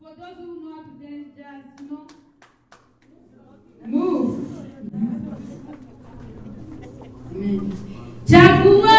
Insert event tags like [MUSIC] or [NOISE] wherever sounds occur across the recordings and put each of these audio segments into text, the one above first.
For those who know how to dance jazz, you know, move. Chagua,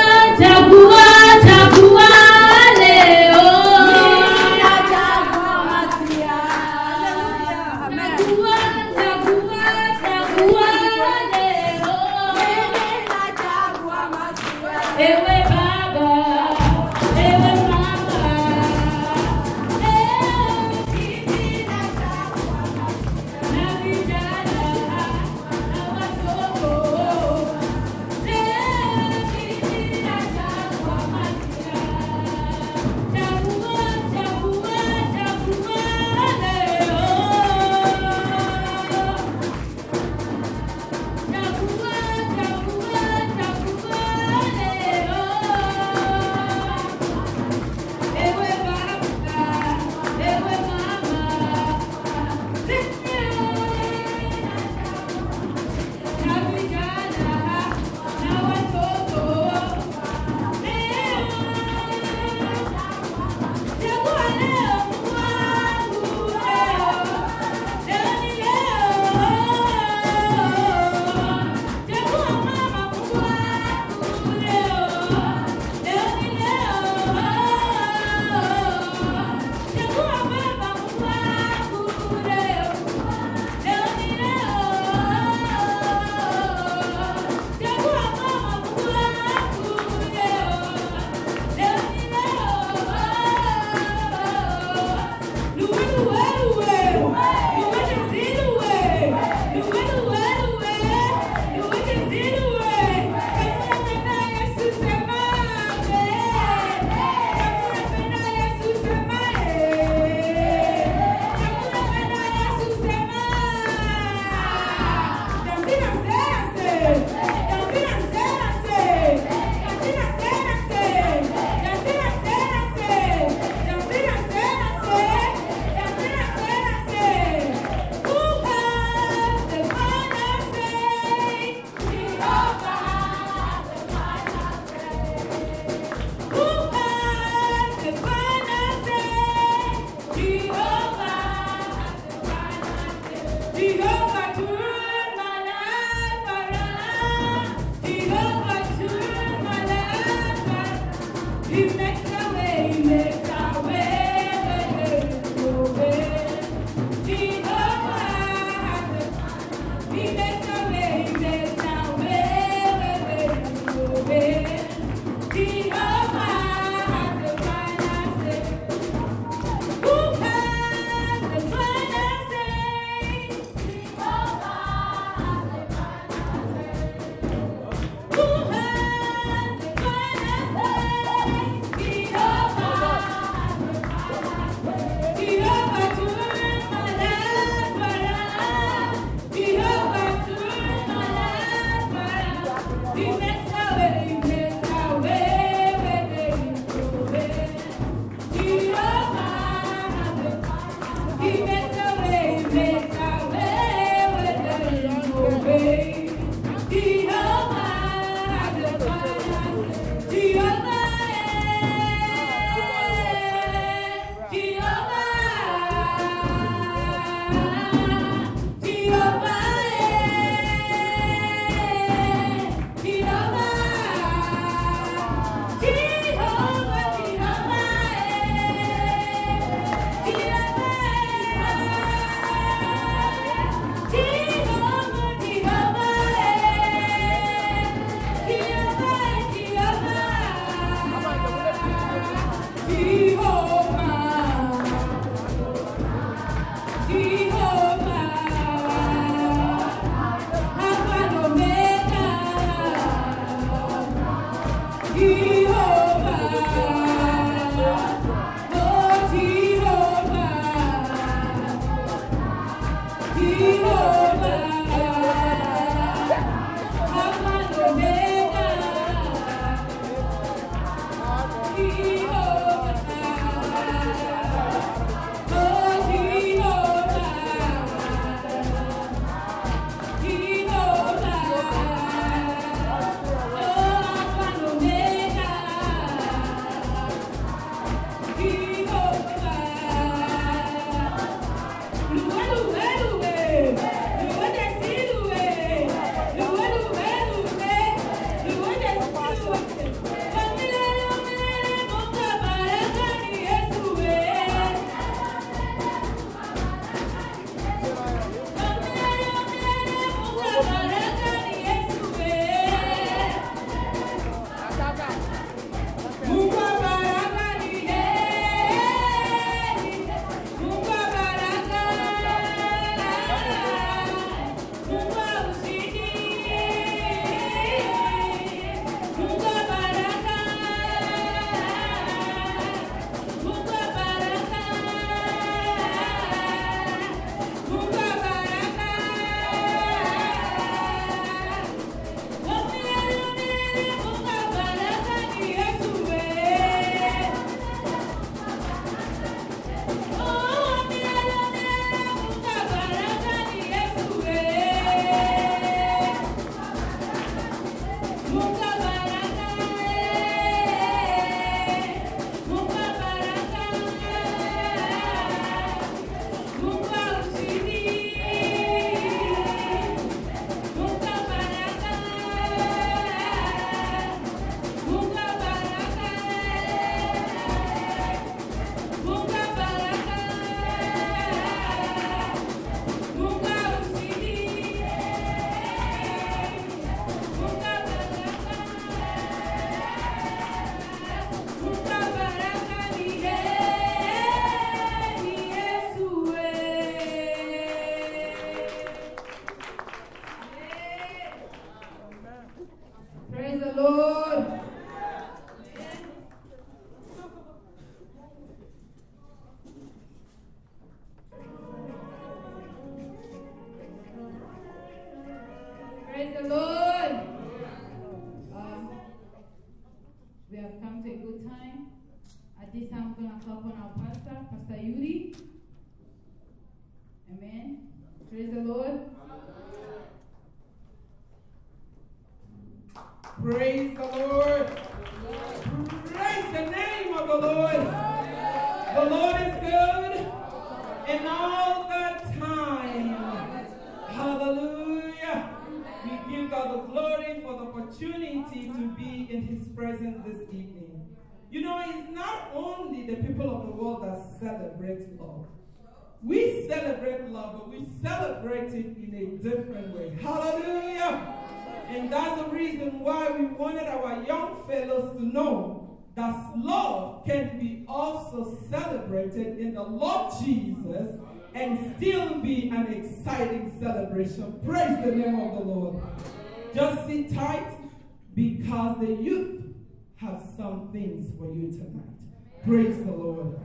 Praise the Lord.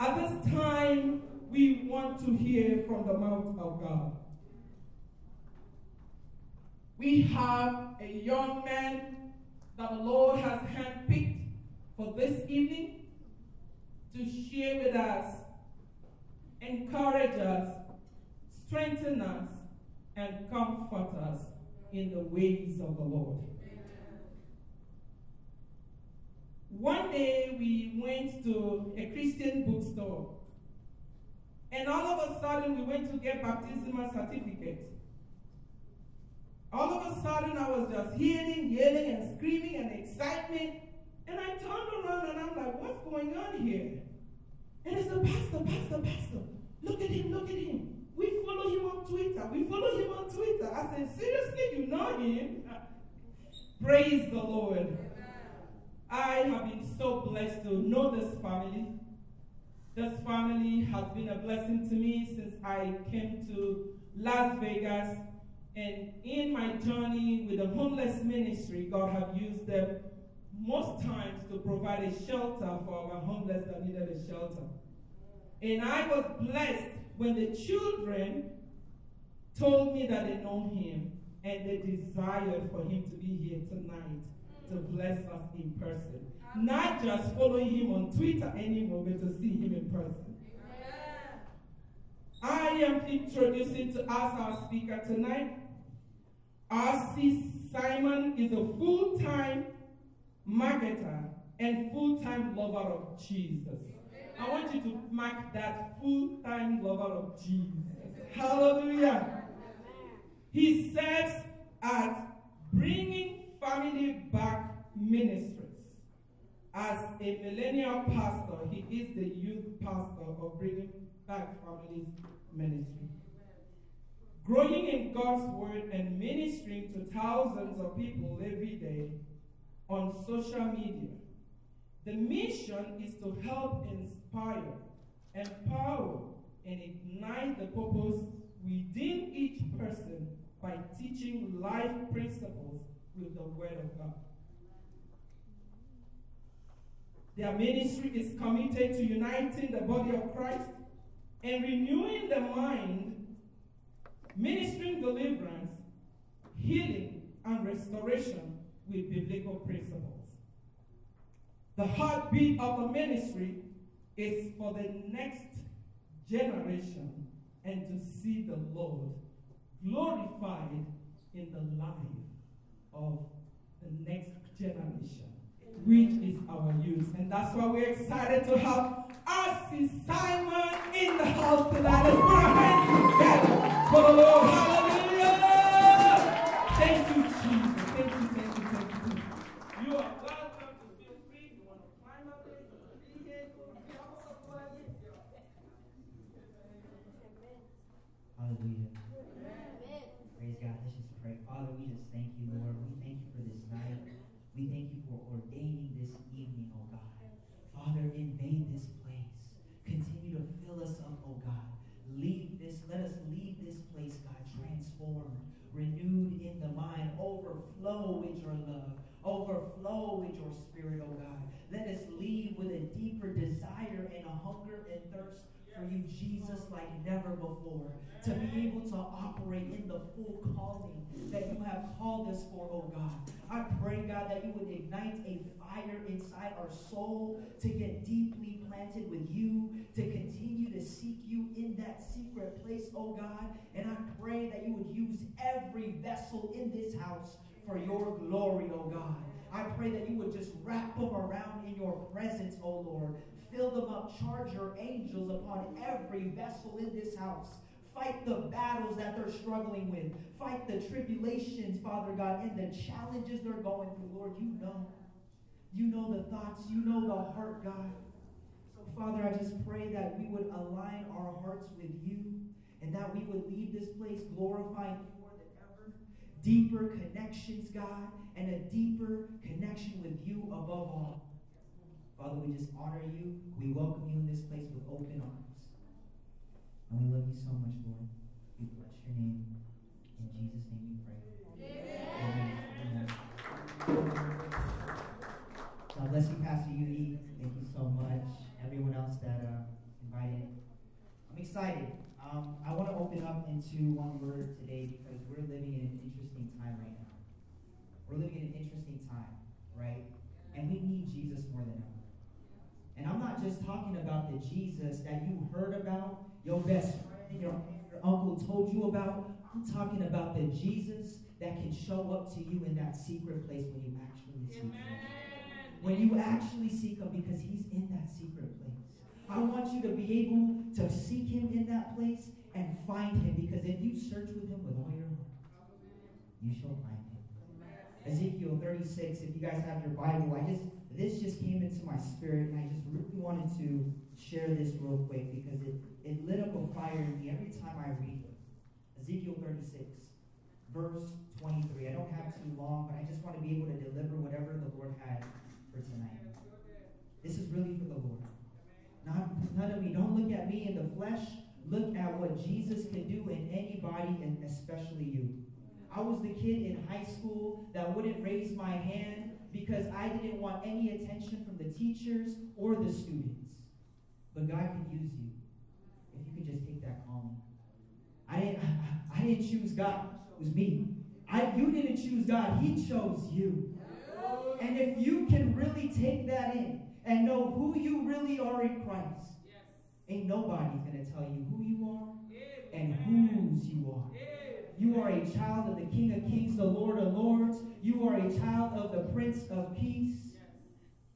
At this time, we want to hear from the mouth of God. We have a young man that the Lord has handpicked for this evening to share with us, encourage us, strengthen us, and comfort us in the ways of the Lord. One day we went to a Christian bookstore, and all of a sudden we went to get baptismal certificate. All of a sudden I was just hearing, yelling, and screaming and excitement, and I turned around and I'm like, what's going on here? And it's the pastor, pastor, pastor. Look at him, look at him. We follow him on Twitter. We follow him on Twitter. I said, seriously, you know him? [LAUGHS] Praise the Lord. I have been so blessed to know this family. This family has been a blessing to me since I came to Las Vegas. And in my journey with the homeless ministry, God have used them most times to provide a shelter for our homeless that needed a shelter. And I was blessed when the children told me that they know him and they desired for him to be here tonight to bless us in person. Not just following him on Twitter anymore, but to see him in person. I am introducing to us our speaker tonight. R.C. Simon is a full time marketer and full time lover of Jesus. I want you to mark that full time lover of Jesus. Hallelujah. He serves at Bringing Family Back Ministries. As a millennial pastor, he is the youth pastor of Bringing Back Families Ministry. Growing in God's Word and ministering to thousands of people every day on social media. The mission is to help inspire, empower, and ignite the purpose within each person by teaching life principles with the Word of God. Their ministry is committed to uniting the body of Christ and renewing the mind, ministering deliverance, healing, and restoration with biblical principles. The heartbeat of the ministry is for the next generation and to see the Lord glorified in the life of the next generation, which is our youth. And that's why we're excited to have R.C. Simon in the house tonight. Let's put our hands together for the Lord. Hallelujah! Thank you, Jesus. Thank you, thank you, thank you. You are welcome to feel free. You want to climb up there, you want to be here, you want to be up somewhere. Hallelujah. Praise God. Let's just pray. Father, we just thank you, Lord. We thank you for this night. We thank you for ordaining this evening, oh God. Father, invade this place. Continue to fill us up, oh God. Leave this, let us leave this place, God, transformed, renewed in the mind, overflow with your love, overflow with your spirit, oh God. Let us leave with a deeper desire and a hunger and thirst for you, Jesus, like never before. To be able to operate in the full calling that you have called us for, oh God. I pray, God, that you would ignite a fire inside our soul to get deeply planted with you, to continue to seek you in that secret place, oh God. And I pray that you would use every vessel in this house for your glory, oh God. I pray that you would just wrap them around in your presence, oh Lord. Fill them up, charge your angels upon every vessel in this house. Fight the battles that they're struggling with. Fight the tribulations, Father God, and the challenges they're going through. Lord, you know. You know the thoughts. You know the heart, God. So, Father, I just pray that we would align our hearts with you and that we would leave this place glorifying you more than ever. Deeper connections, God, and a deeper connection with you above all. Father, we just honor you. We welcome you in this place with open arms. And we love you so much, Lord. We bless your name. In Jesus' name we pray. Amen. Amen. God bless you, Pastor Yudi. Thank you so much. Everyone else that uh, invited. I'm excited. Um, I want to open up into one word today because we're living in an interesting. We're living in an interesting time, right? And we need Jesus more than ever. And I'm not just talking about the Jesus that you heard about, your best friend, your, your uncle told you about. I'm talking about the Jesus that can show up to you in that secret place when you actually seek Him. When you actually seek Him because He's in that secret place. I want you to be able to seek Him in that place and find Him because if you search with Him with all your heart, you shall find Him. Ezekiel 36, if you guys have your Bible, I just this just came into my spirit, and I just really wanted to share this real quick because it, it lit up a fire in me every time I read it. Ezekiel 36, verse 23. I don't have too long, but I just want to be able to deliver whatever the Lord had for tonight. This is really for the Lord. Not, none of me. Don't look at me in the flesh. Look at what Jesus can do in anybody, and especially you. I was the kid in high school that wouldn't raise my hand because I didn't want any attention from the teachers or the students. But God can use you if you could just take that calling. I didn't, I, [LAUGHS] I didn't choose God. It was me. I, you didn't choose God. He chose you. And if you can really take that in and know who you really are in Christ, ain't nobody's going to tell you who you are and whose you are. You are a child of the King of Kings, the Lord of Lords. You are a child of the Prince of Peace.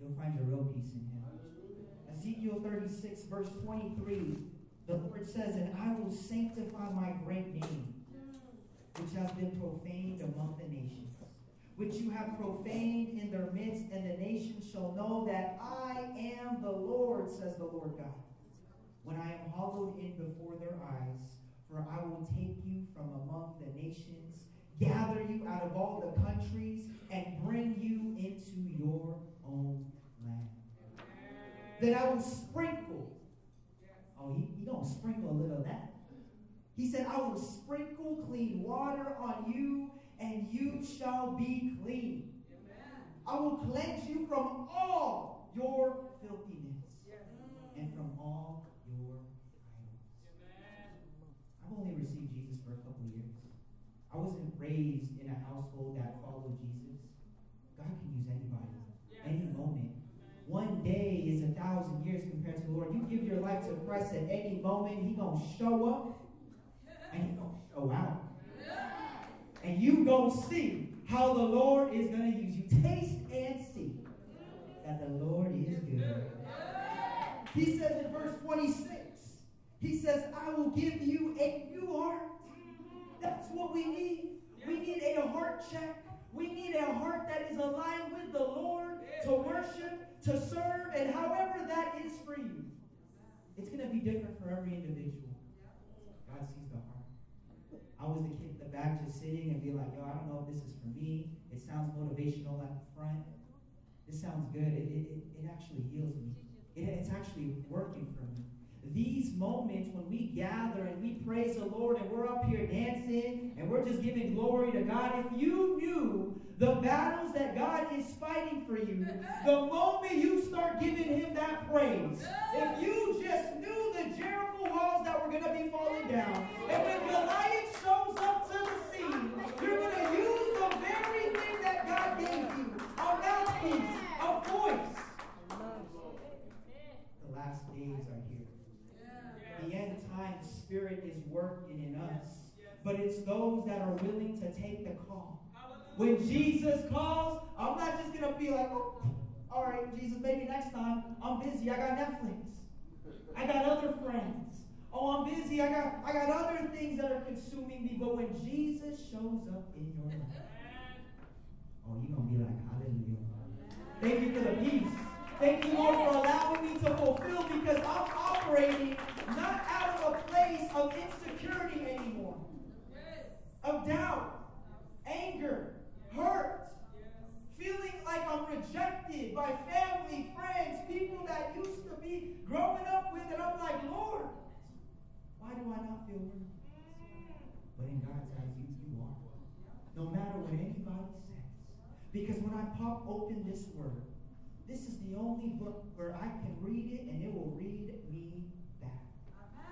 You'll find your real peace in him. Ezekiel 36, verse 23, the Lord says, And I will sanctify my great name, which has been profaned among the nations, which you have profaned in their midst, and the nations shall know that I am the Lord, says the Lord God, when I am hallowed in before their eyes for I will take you from among the nations, gather you out of all the countries, and bring you into your own land. Then I will sprinkle. Oh, he, he don't sprinkle a little of that. He said, I will sprinkle clean water on you, and you shall be clean. I will cleanse you from all your filthiness and from all I've only received Jesus for a couple years. I wasn't raised in a household that followed Jesus. God can use anybody, yes. any moment. One day is a thousand years compared to the Lord. You give your life to Christ at any moment, He gonna show up and He gonna show out. And you gonna see how the Lord is gonna use you. Taste and see that the Lord is good. He says in verse 26. He says, I will give you a new heart. That's what we need. We need a heart check. We need a heart that is aligned with the Lord to worship, to serve, and however that is for you. It's going to be different for every individual. God sees the heart. I was the kid in the back just sitting and be like, yo, I don't know if this is for me. It sounds motivational at the front. This sounds good. It, it, it actually heals me. It, it's actually working for me these moments when we gather and we praise the Lord and we're up here dancing and we're just giving glory to God, if you knew the battles that God is fighting for you, the moment you start giving Him that praise, if you just knew the Jericho walls that were going to be falling down. And when Goliath shows up to the scene, you're going to use the very thing that God gave you a mouthpiece, a voice. The last days are. The end time spirit is working in us. But it's those that are willing to take the call. When Jesus calls, I'm not just going to be like, oh, all right, Jesus, maybe next time. I'm busy. I got Netflix. I got other friends. Oh, I'm busy. I got I got other things that are consuming me. But when Jesus shows up in your life, oh, you're gonna be like, hallelujah. Thank you for the peace. Thank you, Lord, for allowing me to fulfill because I'm operating not out of a place of insecurity anymore, of doubt, anger, hurt, feeling like I'm rejected by family, friends, people that used to be growing up with, and I'm like, Lord, why do I not feel worthy? But in God's eyes, you, you are. No matter what anybody says. Because when I pop open this word, this is the only book where I can read it and it will read.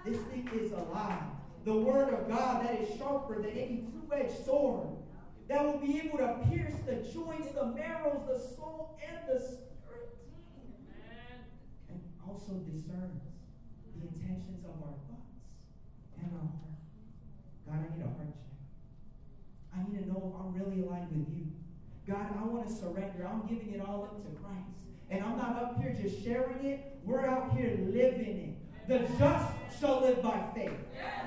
This thing is alive. The word of God that is sharper than any two-edged sword that will be able to pierce the joints, the marrows, the soul, and the spirit. And also discerns the intentions of our thoughts and our heart. God, I need a heart check. I need to know if I'm really aligned with you. God, I want to surrender. I'm giving it all up to Christ. And I'm not up here just sharing it. We're out here living it. The just shall live by faith.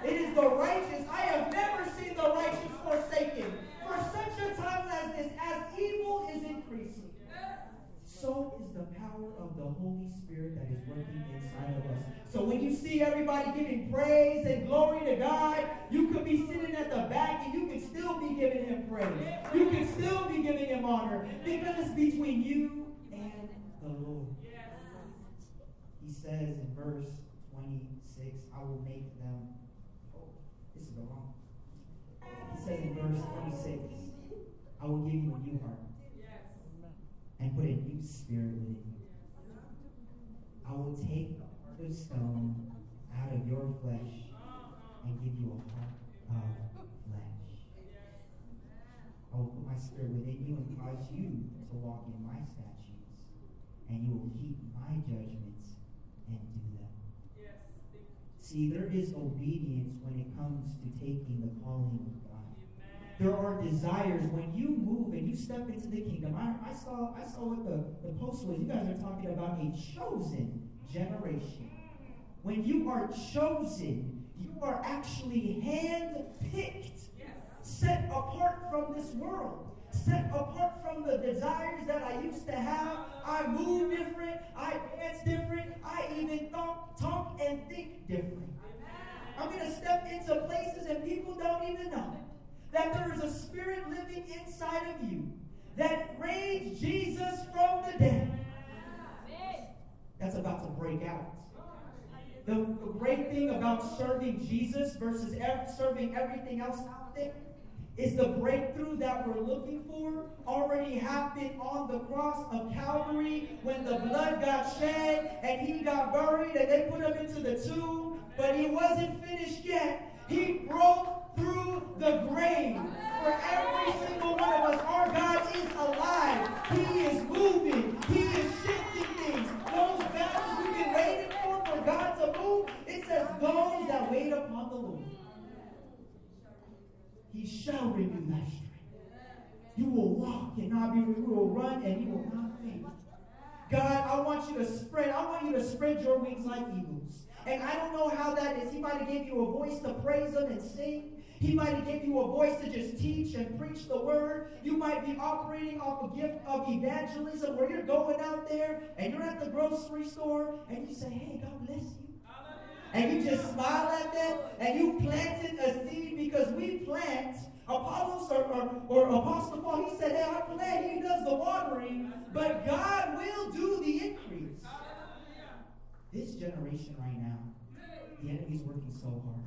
It is the righteous. I have never seen the righteous forsaken for such a time as this, as evil is increasing, so is the power of the Holy Spirit that is working inside of us. So when you see everybody giving praise and glory to God, you could be sitting at the back and you can still be giving him praise. You can still be giving him honor because it's between you and the Lord. He says in verse 26, I will make them. Oh, this is the wrong he says in verse 26, I will give you a new heart and put a new spirit within you. I will take the stone out of your flesh and give you a heart of flesh. I will put my spirit within you and cause you to walk in my statutes, and you will keep my judgments and do them. See, there is obedience when it comes to taking the calling of God. There are desires when you move and you step into the kingdom. I, I saw I saw what the, the post was. You guys are talking about a chosen generation. When you are chosen, you are actually hand-picked, set apart from this world set apart from the desires that I used to have. I move different. I dance different. I even talk, talk and think different. I'm going to step into places and people don't even know that there is a spirit living inside of you that raised Jesus from the dead. That's about to break out. The, the great thing about serving Jesus versus serving everything else out there is the breakthrough that we're looking for already happened on the cross of Calvary when the blood got shed and he got buried and they put him into the tomb, but he wasn't finished yet. He broke through the grave. For every single one of us, our God is alive. He is moving. He is shifting things. Those battles we've been waiting for for God to move, it says those that wait upon the Lord. He shall renew thy strength. You will walk and not be. You will run and you will not faint. God, I want you to spread. I want you to spread your wings like eagles. And I don't know how that is. He might have gave you a voice to praise him and sing. He might have given you a voice to just teach and preach the word. You might be operating off a gift of evangelism where you're going out there and you're at the grocery store and you say, hey, God bless you. And you just smile at them and you planted a seed because we plant. Apollos or, or, or Apostle Paul, he said, hey, I plant, he does the watering, but God will do the increase. This generation right now, the enemy's working so hard.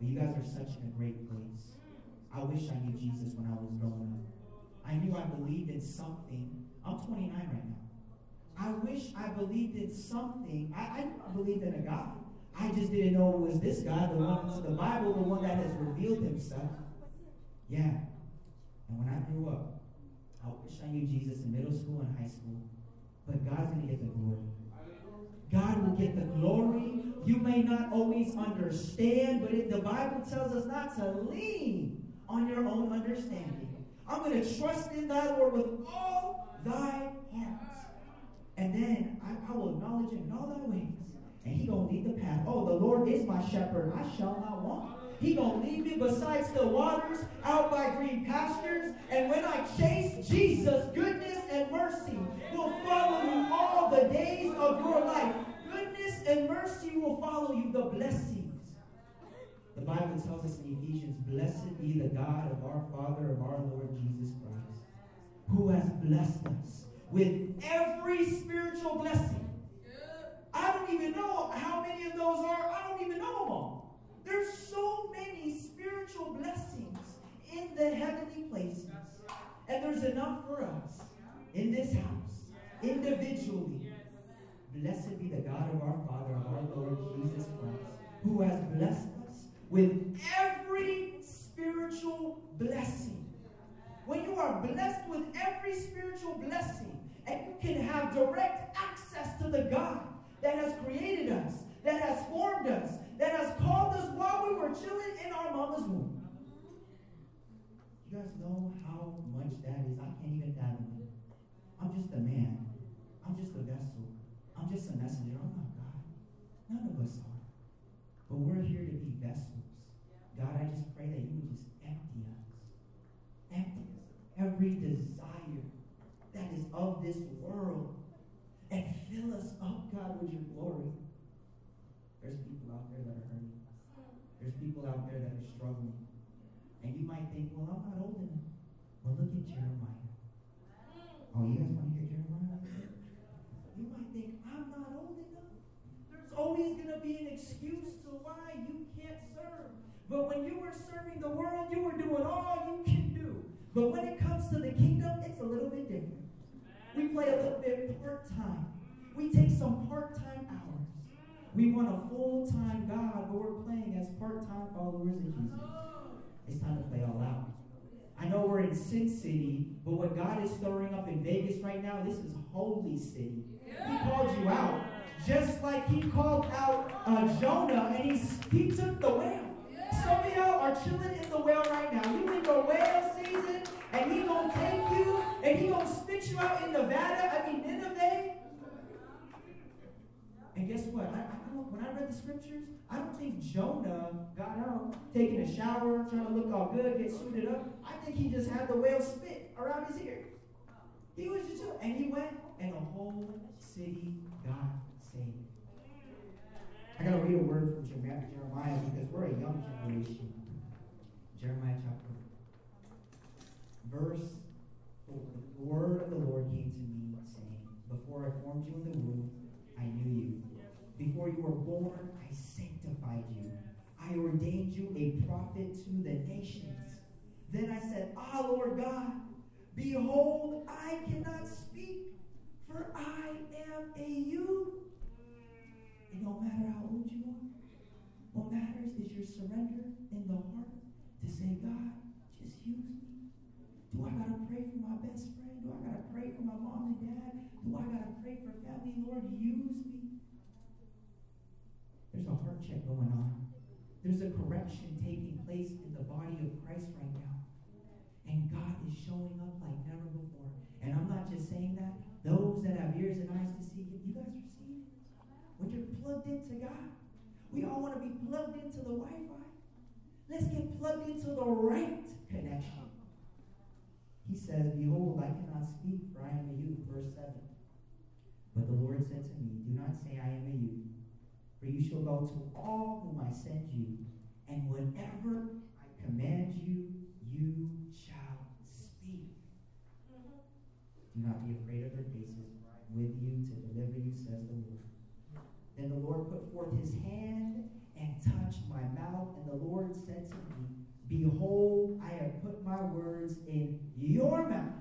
But you guys are such in a great place. I wish I knew Jesus when I was growing up. I knew I believed in something. I'm 29 right now. I wish I believed in something. I, I, believed in a God. I just didn't know it was this God, the one to the Bible, the one that has revealed himself. Yeah. And when I grew up, I wish I knew Jesus in middle school and high school. But God's going to get the glory. God will get the glory. You may not always understand, but it, the Bible tells us not to lean on your own understanding. I'm going to trust in thy Lord with all thy heart. And then I, I will acknowledge him in all thy ways. And he to lead the path. Oh, the Lord is my shepherd. I shall not want. He to lead me beside still waters, out by green pastures. And when I chase Jesus, goodness and mercy will follow you all the days of your life. Goodness and mercy will follow you, the blessings. The Bible tells us in Ephesians, Blessed be the God of our Father, of our Lord Jesus Christ, who has blessed us with every spiritual blessing. I don't even know how many of those are. I don't even know them all. There's so many spiritual blessings in the heavenly places. And there's enough for us in this house, individually. Blessed be the God of our Father, our Lord Jesus Christ, who has blessed us with every spiritual blessing. When you are blessed with every spiritual blessing, and can have direct access to the God that has created us, that has formed us, that has called us while we were chilling in our mama's womb. You guys know how much that is? I can't even fathom it. I'm just a man. I'm just a vessel. I'm just a messenger. I'm not God. None of us are. But we're here to be vessels. God, I just pray that you would just empty us. Empty us. Every desire of this world. And fill us up, God, with your glory. There's people out there that are hurting. There's people out there that are struggling. And you might think, well, I'm not old enough. Well, look at Jeremiah. Oh, you guys want to hear Jeremiah? You might think, I'm not old enough. There's always going to be an excuse to why you can't serve. But when you were serving the world, you were doing all you can do. But when it comes to the kingdom, it's a little bit different. We play a little bit part time. We take some part time hours. We want a full time God, but we're playing as part time followers of Jesus. It's time to play all out. I know we're in Sin City, but what God is stirring up in Vegas right now, this is Holy City. He called you out. Just like he called out uh, Jonah and he, he took the whale. Some of y'all are chilling in the whale right in Nevada, I mean Nineveh. And guess what? I, I when I read the scriptures, I don't think Jonah got out, taking a shower, trying to look all good, get suited up. I think he just had the whale spit around his ear. He was just, and he went, and the whole city got saved. I gotta read a word from Jeremiah because we're a young generation. Jeremiah chapter verse. The word of the Lord came to me, saying, Before I formed you in the womb, I knew you. Before you were born, I sanctified you. I ordained you a prophet to the nations. Then I said, Ah, Lord God, behold, I cannot speak, for I am a youth. And no matter how old you are, what matters is your surrender in the heart to say, God, just use me. Do I gotta pray for my best friend? Do I gotta pray for my mom and dad? Do I gotta pray for family? Lord, use me. There's a heart check going on. There's a correction taking place in the body of Christ right now. And God is showing up like never before. And I'm not just saying that. Those that have ears and eyes to see, you guys are seeing it. When you're plugged into God, we all want to be plugged into the Wi Fi. Let's get plugged into the right connection. He says, Behold, I cannot speak, for I am a youth. Verse 7. But the Lord said to me, Do not say I am a youth, for you shall go to all whom I send you, and whatever I command you, you shall speak. Mm-hmm. Do not be afraid of their faces, for I am with you to deliver you, says the Lord. Then the Lord put forth his hand and touched my mouth, and the Lord said to me, Behold, I have put my words in your mouth.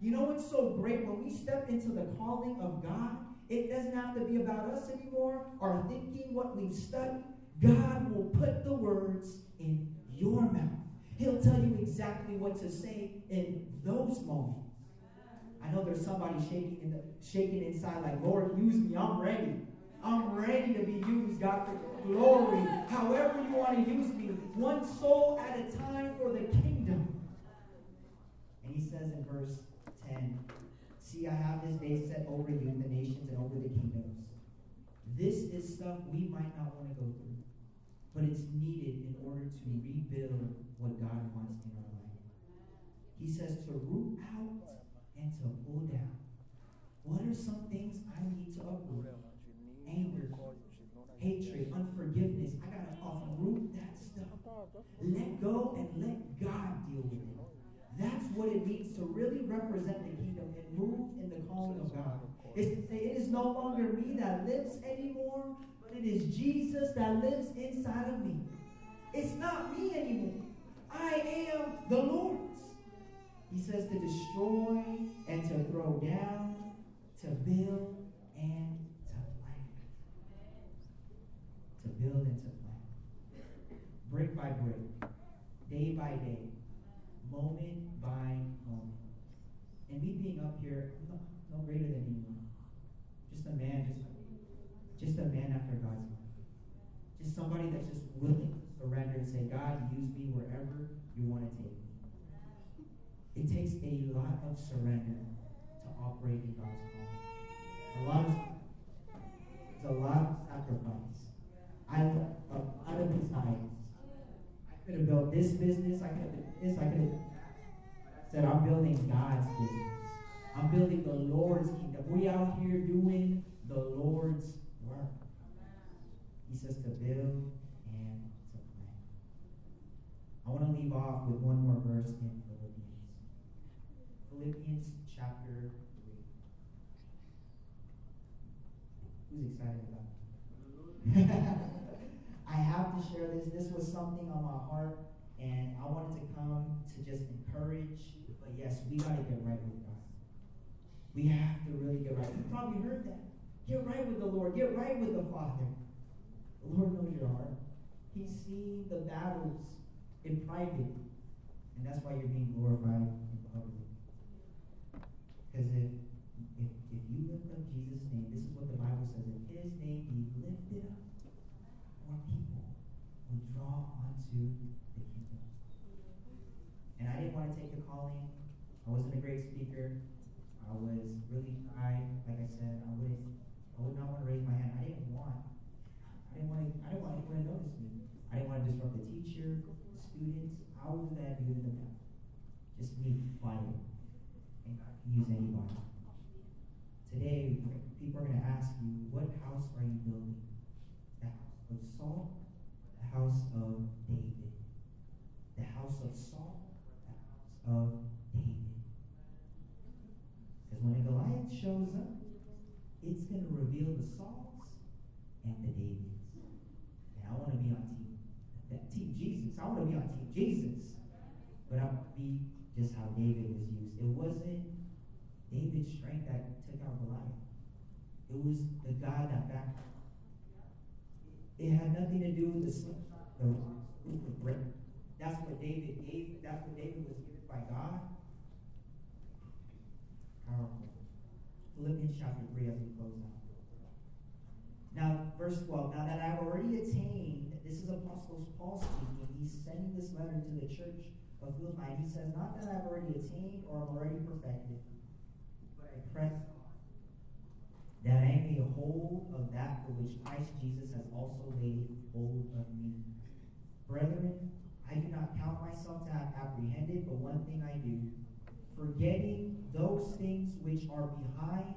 You know what's so great? When we step into the calling of God, It doesn't have to be about us anymore or thinking what we've studied. God will put the words in your mouth. He'll tell you exactly what to say in those moments. I know there's somebody shaking in the, shaking inside, like, Lord, use me. I'm ready. I'm ready to be used, God, for glory. However you want to use me, one soul at a time for the kingdom. And he says in verse 10, See, I have this day set over you, the nations, and over the kingdoms. This is stuff we might not want to go through, but it's needed in order to rebuild what God wants in our life. He says to root out and to pull down. What are some things I need to uproot? Anger, hatred, unforgiveness. I gotta uproot that stuff. Let go and let God deal with it. That's what it means to really represent the kingdom and move in the calling of God. It's to say it is no longer me that lives anymore, but it is Jesus that lives inside of me. It's not me anymore. I am the Lord's. He says to destroy and to throw down, to build and to plant. To build and to plant. Brick by brick, day by day, moment by moment. And me being up here, I'm no, greater than anyone. Just a man, just, just a man after God's heart. Just somebody that's just willing to surrender and say, God, use me wherever you want to take me. It takes a lot of surrender to operate in God's calling. A lot of it's a lot of sacrifice. I a lot of desires. I could have built this business. I could have this. I could have said, I'm building God's business. I'm building the Lord's kingdom. We out here doing the Lord's work. He says to build and to plant. I want to leave off with one more verse in Philippians. Philippians chapter 3. Who's excited about it? [LAUGHS] I have to share this. This was something on my heart, and I wanted to come to just encourage. But yes, we got to get right with God. We have to really get right. You probably heard that. Get right with the Lord. Get right with the Father. The Lord knows your heart. He's seen the battles in private, and that's why you're being glorified in public. Because if, if if you lift up Jesus' name, this is what the Bible says: if His name be lifted up, more people draw onto the kingdom. And I didn't want to take the calling. I wasn't a great speaker. I was really shy. Like I said, I wouldn't. I would not want to raise my hand. I didn't want. I didn't want. To, I didn't want anyone to notice me. I didn't want to disrupt the teacher, the students. I was that dude in the back. Just me, quiet. And God can use anybody. Today, people are going to ask you, what house are you building? The house of Saul, the house of David. The house of Saul, the house of David. Because when Goliath shows up, it's going to reveal the Sauls and the Davids. And I want to be on team, that team Jesus. I want to be on team Jesus. But I want to be just how David was used. It wasn't David's strength that took out Goliath. It was the God that backed. It had nothing to do with the brick. That's what David gave. That's what David was given by God. Powerful. Philippians chapter 3 as we close out. Now, verse 12. Now that I've already attained, this is Apostle Paul speaking. He's sending this letter to the church of Philippi. He says, Not that I've already attained or I'm already perfected, but I press that I may hold of that for which Christ Jesus has also laid hold of me. Brethren, I do not count myself to have apprehended, but one thing I do, forgetting those things which are behind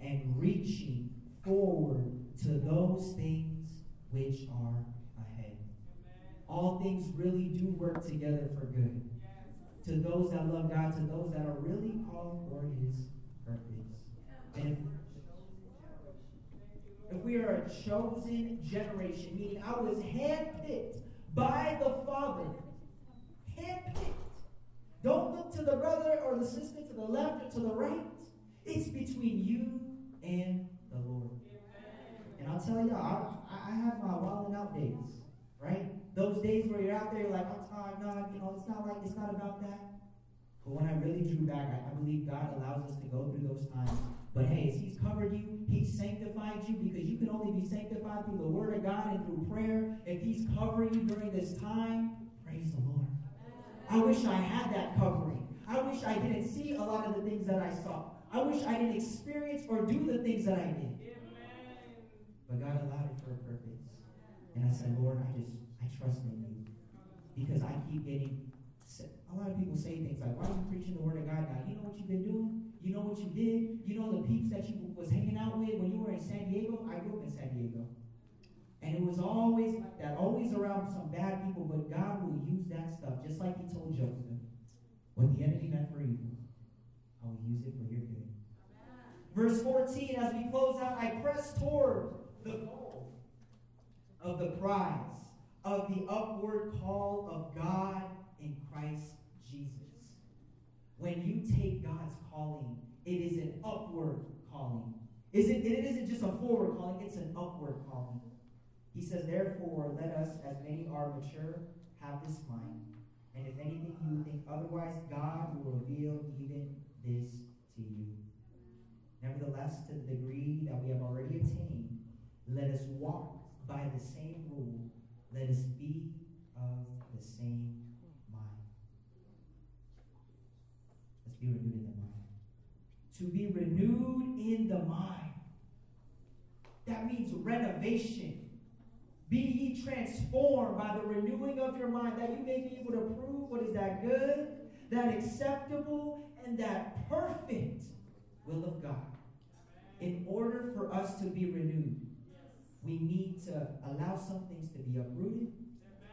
and reaching forward to those things which are ahead. All things really do work together for good. To those that love God, to those that are really called for his purpose. And if we are a chosen generation, meaning I was handpicked by the Father. Handpicked. Don't look to the brother or the sister to the left or to the right. It's between you and the Lord. And I'll tell you, I, I have my wilding out days, right? Those days where you're out there, you're like, I'm tired, no, you know, it's not like, it's not about that. But when I really drew back, I, I believe God allows us to go through those times. But hey, as He's covered you, He's sanctified you because you can only be sanctified through the Word of God and through prayer. If He's covering you during this time, praise the Lord. I wish I had that covering. I wish I didn't see a lot of the things that I saw. I wish I didn't experience or do the things that I did. But God allowed it for a purpose. And I said, Lord, I just, I trust in you. Because I keep getting a lot of people say things like, why are you preaching the word of God now? You know what you've been doing? You know what you did? You know the peeps that you was hanging out with when you were in San Diego? I grew up in San Diego. And it was always like that, always around some bad people, but God will use that stuff, just like he told Joseph. What the enemy meant for evil, I will use it for your good. Verse 14, as we close out, I press toward the goal of the prize of the upward call of God in Christ when you take God's calling, it is an upward calling. Is it, it isn't just a forward calling, it's an upward calling. He says, Therefore, let us, as many are mature, have this mind. And if anything you think otherwise, God will reveal even this to you. Nevertheless, to the degree that we have already attained, let us walk by the same rule. Let us be of the same be renewed in the mind. To be renewed in the mind. That means renovation. Be ye transformed by the renewing of your mind, that you may be able to prove what is that good, that acceptable, and that perfect will of God. In order for us to be renewed, we need to allow some things to be uprooted.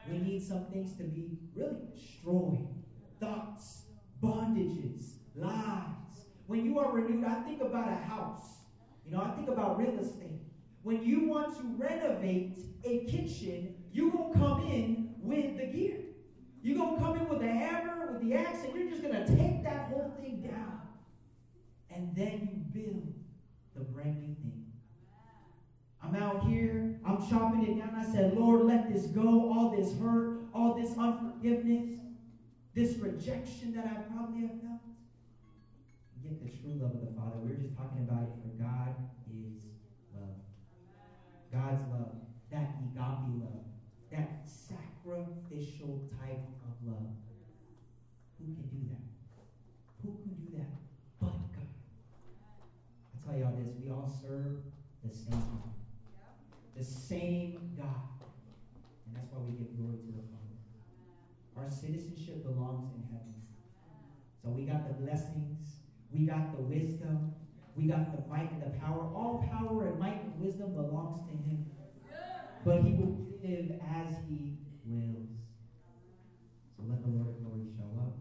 We need some things to be really destroyed. Thoughts, bondages, lives. When you are renewed, I think about a house. You know, I think about real estate. When you want to renovate a kitchen, you're going to come in with the gear. You're going to come in with the hammer, with the axe, and you're just going to take that whole thing down. And then you build the brand new thing. I'm out here, I'm chopping it down. I said, Lord, let this go, all this hurt, all this unforgiveness, this rejection that I probably have felt the true love of the Father. We are just talking about it for God is love. God's love, that agape love, that sacrificial type of love. Who can do that? Who can do that but God? I tell y'all this, we all serve the same God. The same God. And that's why we give glory to the Father. Our citizenship belongs in heaven. So we got the blessings we got the wisdom. We got the might and the power. All power and might and wisdom belongs to him. But he will live as he wills. So let the Lord of glory show up.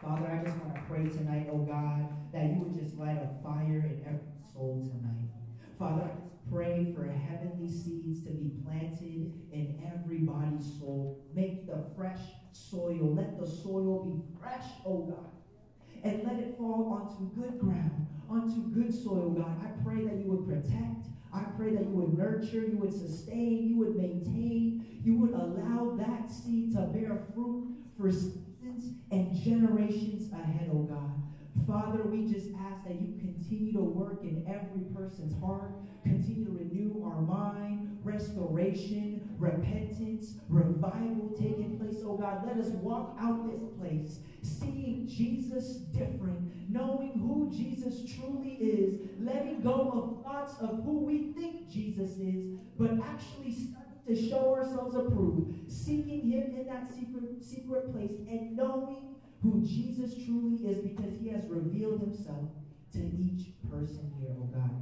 Father, I just want to pray tonight, oh God, that you would just light a fire in every soul tonight. Father, I just pray for heavenly seeds to be planted in everybody's soul. Make the fresh soil. Let the soil be fresh, oh God and let it fall onto good ground, onto good soil, God. I pray that you would protect. I pray that you would nurture, you would sustain, you would maintain, you would allow that seed to bear fruit for seasons and generations ahead, oh God. Father, we just ask that you continue to work in every person's heart, continue to renew our mind, restoration, repentance, revival taking place, oh God. Let us walk out this place seeing Jesus different, knowing who Jesus truly is, letting go of thoughts of who we think Jesus is, but actually to show ourselves approved, seeking him in that secret, secret place, and knowing who Jesus truly is because he has revealed himself to each person here, oh God.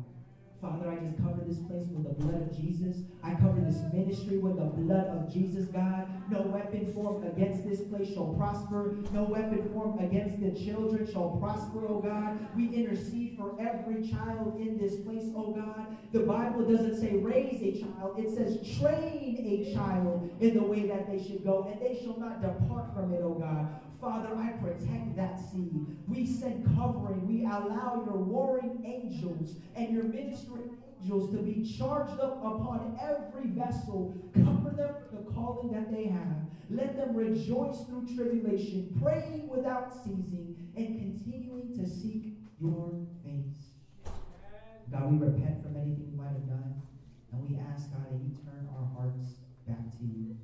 Father, I just cover this place with the blood of Jesus. I cover this ministry with the blood of Jesus, God. No weapon formed against this place shall prosper. No weapon formed against the children shall prosper, oh God. We intercede for every child in this place, oh God. The Bible doesn't say raise a child, it says train a child in the way that they should go, and they shall not depart from it, oh God. Father, I protect that seed. We send covering. We allow your warring angels and your ministering angels to be charged up upon every vessel. Cover them for the calling that they have. Let them rejoice through tribulation, praying without ceasing, and continuing to seek your face. God, we repent from anything we might have done, and we ask, God, that you turn our hearts back to you.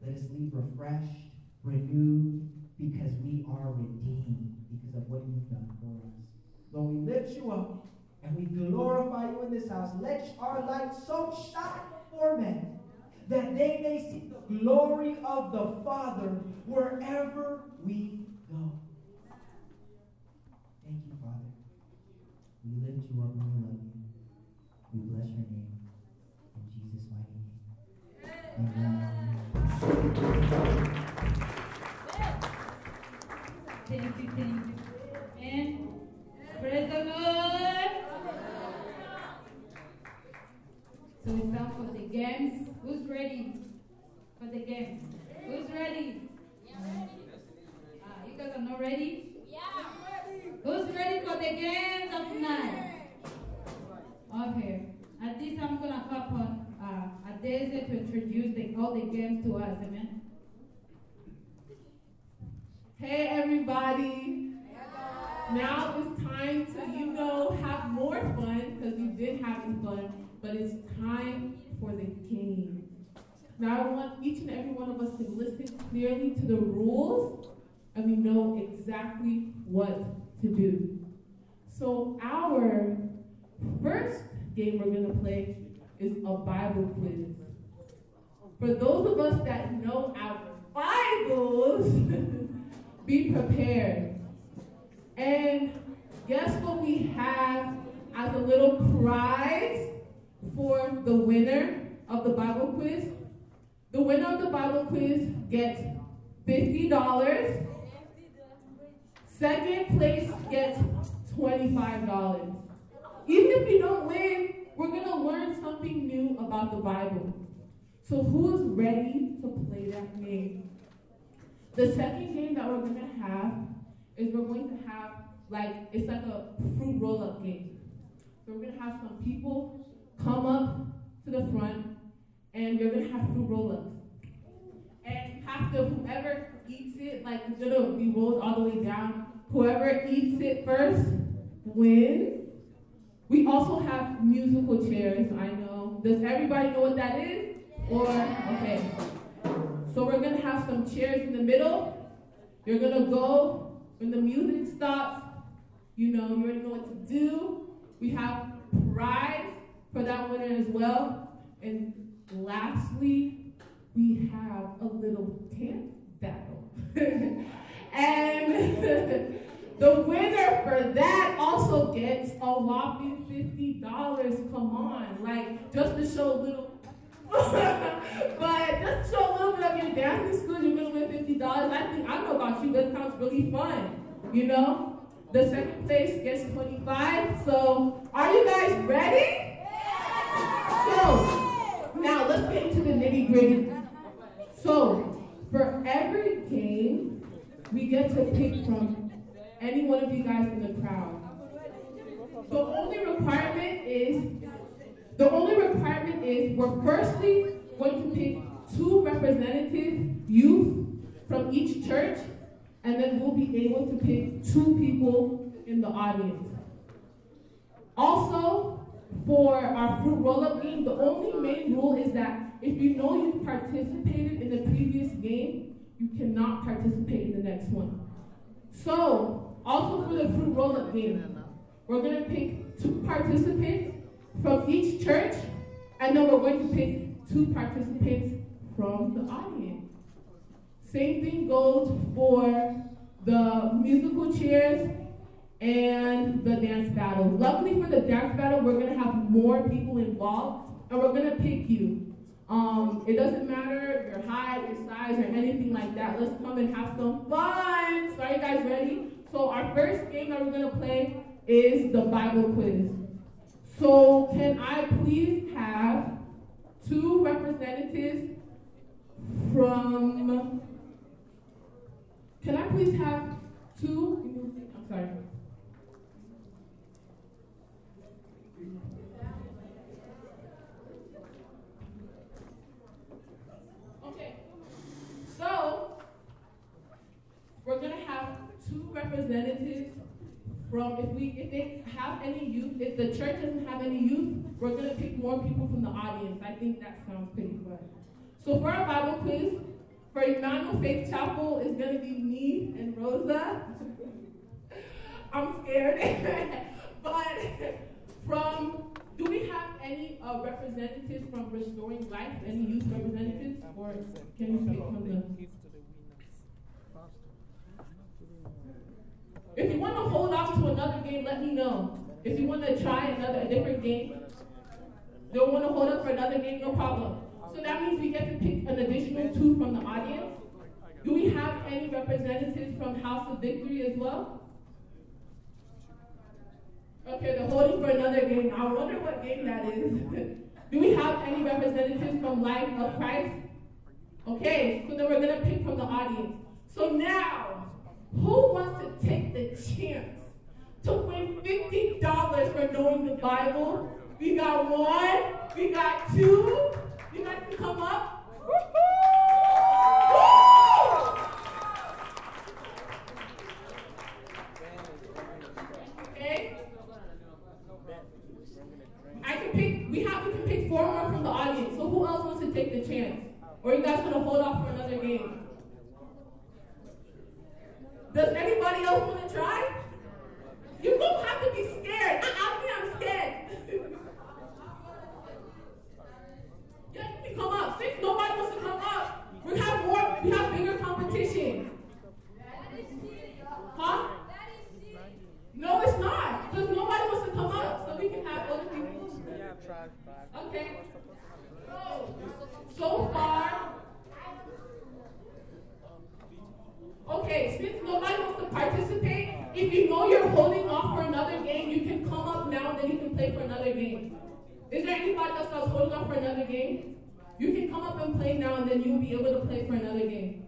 Let us leave refreshed, renewed, because we are redeemed because of what you've done for us. Lord, we lift you up and we glorify you in this house. Let our light so shine before men that they may see the glory of the Father wherever we go. Thank you, Father. We lift you up and we love you. We bless your name. In Jesus' mighty name. Amen. Games. Who's ready for the games? Who's ready? Ah, you guys are not ready? Yeah. Who's ready for the games of tonight? Okay. At this, I'm gonna call upon uh, Adeze to introduce the, all the games to us. Amen. Hey everybody! Now it's time to, you know, have more fun because you did have fun, but it's time for the game. Now I want each and every one of us to listen clearly to the rules and we know exactly what to do. So our first game we're going to play is a Bible quiz. For those of us that know our Bibles, [LAUGHS] be prepared. And guess what we have as a little prize for the winner of the Bible quiz? The winner of the Bible quiz gets $50. Second place gets $25. Even if you don't win, we're going to learn something new about the Bible. So, who's ready to play that game? The second game that we're going to have is we're going to have, like, it's like a fruit roll up game. So, we're going to have some people come up to the front and you're to have fruit roll ups. And to, whoever eats it, like, it's to be rolled all the way down. Whoever eats it first wins. We also have musical chairs, I know. Does everybody know what that is? Or, okay. So we're gonna have some chairs in the middle. You're gonna go when the music stops. You know, you already know what to do. We have prize for that winner as well. And lastly, we have a little dance battle. [LAUGHS] and [LAUGHS] the winner for that also gets a whopping $50. Come on, like just to show a little [LAUGHS] but just show a little bit of your dancing skills, you're gonna win fifty dollars. I think I don't know about you, but that sounds really fun. You know, the second place gets twenty five. So, are you guys ready? So, now let's get into the nitty gritty. So, for every game, we get to pick from any one of you guys in the crowd. The only requirement is the only requirement is we're firstly going to pick two representative youth from each church, and then we'll be able to pick two people in the audience. Also, for our fruit roll-up game, the only main rule is that if you know you participated in the previous game, you cannot participate in the next one. So, also for the fruit roll-up game, we're gonna pick two participants from each church, and then we're going to pick two participants from the audience. Same thing goes for the musical chairs and the dance battle. Luckily for the dance battle, we're gonna have more people involved, and we're gonna pick you. Um, it doesn't matter your height, your size, or anything like that. Let's come and have some fun. So are you guys ready? So our first game that we're gonna play is the Bible quiz. So can I please have two representatives from, can I please have two, I'm sorry. So, we're going to have two representatives from, if we, if they have any youth, if the church doesn't have any youth, we're going to pick more people from the audience. I think that sounds pretty good. So for our Bible quiz, for Emmanuel Faith Chapel, it's going to be me and Rosa. [LAUGHS] I'm scared. [LAUGHS] but from do we have any uh, representatives from Restoring Life? Any youth representatives? Or can you pick from the If you want to hold off to another game, let me know. If you want to try another a different game, don't want to hold up for another game, no problem. So that means we get to pick an additional two from the audience. Do we have any representatives from House of Victory as well? Okay, they're holding for another game. I wonder what game that is. [LAUGHS] Do we have any representatives from Life of Christ? Okay, so then we're going to pick from the audience. So now, who wants to take the chance to win $50 for knowing the Bible? We got one, we got two. You guys can come up. Okay. I can pick. We have. We can pick four more from the audience. So who else wants to take the Or you guys want to hold off for another game? Does anybody else want to try? You don't have to be scared. I, I I'm scared. yeah, you can come up. Since nobody wants to come up, we have more. We have bigger competition. Huh? No, it's not. Because nobody wants to come up, so we can have other people. Okay. So, so far, Okay, since nobody wants to participate, if you know you're holding off for another game, you can come up now and then you can play for another game. Is there anybody else that's holding off for another game? You can come up and play now and then you'll be able to play for another game.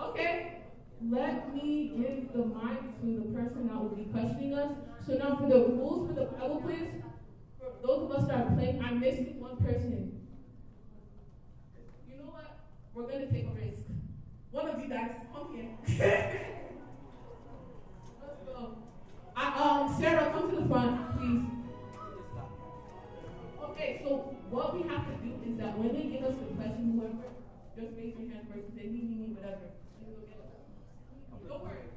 Okay, let me give the mic to the person that will be questioning us. So now for the rules for the Bible quiz, those of us that are playing, I'm missing one person. You know what? We're to take a risk. One of you guys, come here. [LAUGHS] I, um, Sarah, come to the front, please. Okay, so what we have to do is that when they give us the question, whoever, just raise your hand first, and say me, me, me, whatever. Don't worry.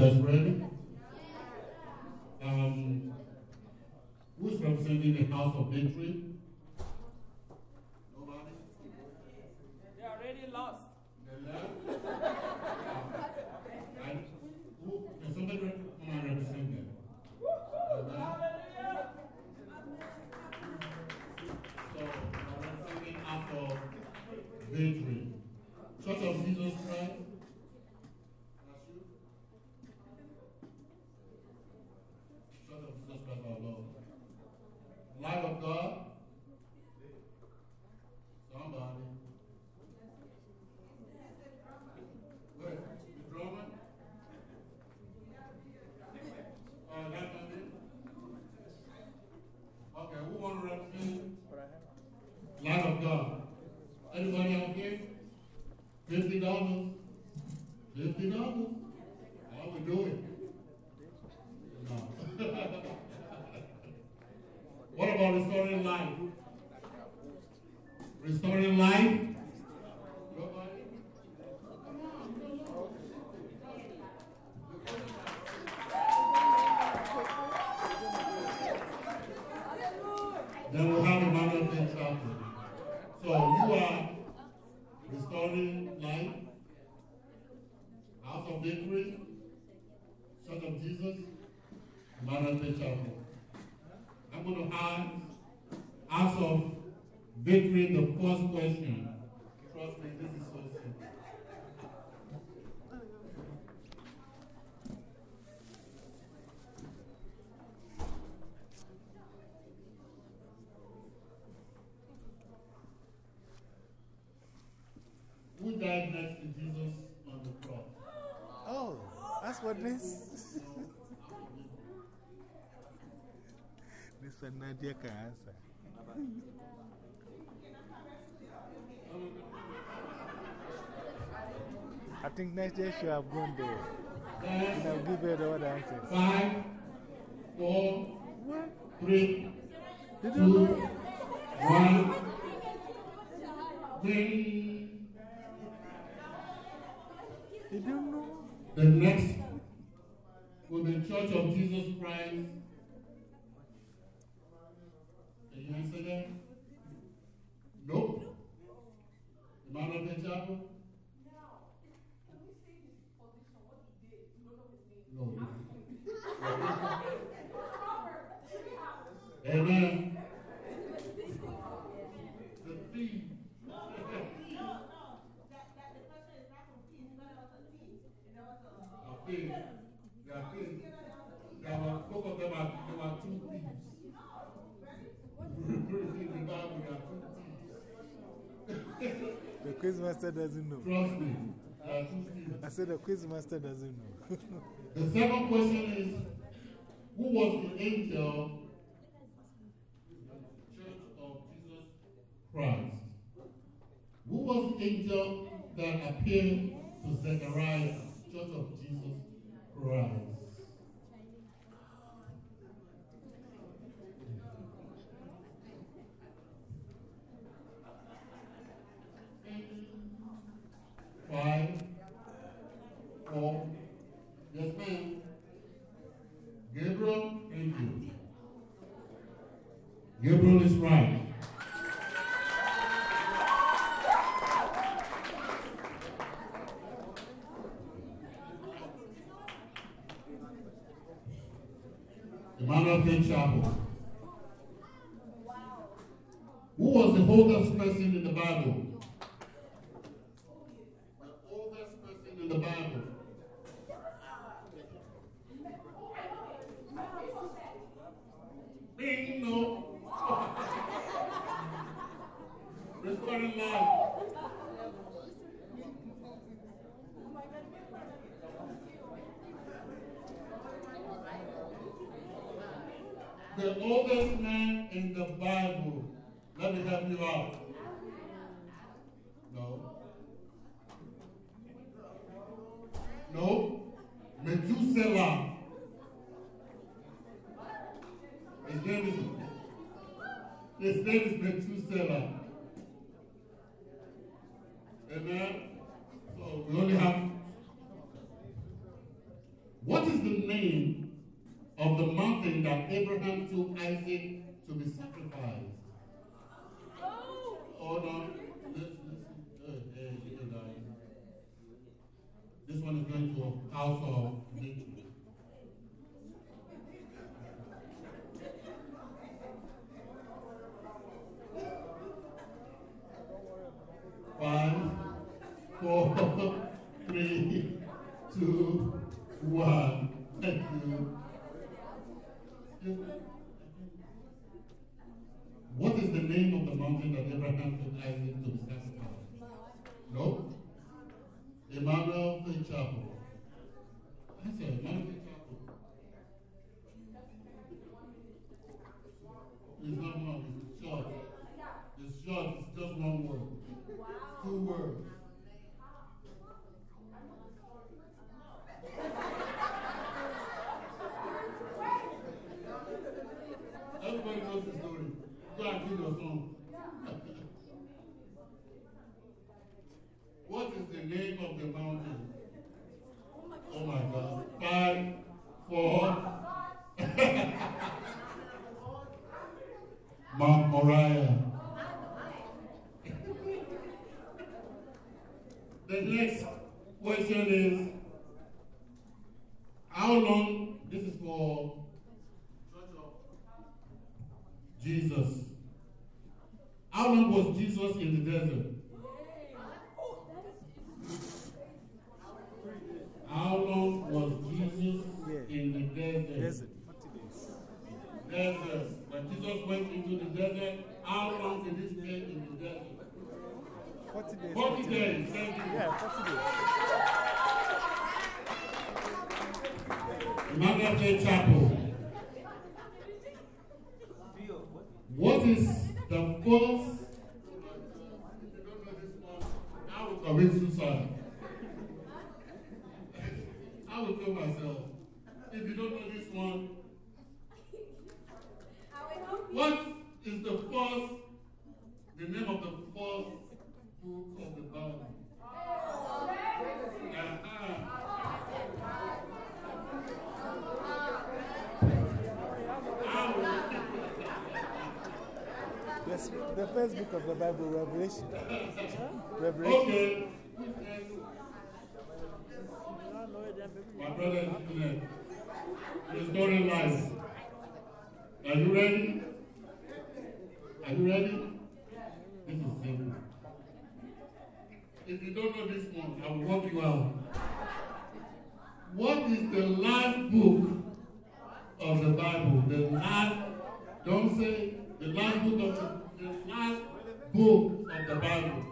Guys ready? Um, who's representing the House of Victory? Nadia can answer. I think next year she have gone there. And I'll give her the answers. Five, four, what? three, two, one, three. You don't know? The next will the Church of Jesus Christ. Amen. The thief. A thief. Are both of them are, two thieves. Are two thieves. the quiz master doesn't know. Trust me. I said the quiz master doesn't know. the second question is, who was the angel Christ, who was the angel that appeared to Zechariah, Church of Jesus Christ. Five. Desert. When Jesus went into the desert, how long did he stay in the desert? 40 days. 40 days. Thank you. Yeah, 40 days. Emmanuel Faith Chapel. What is the first? You don't know this one, I will walk you out. What is the last book of the Bible? The last, don't say the last book of the, the last book of the Bible.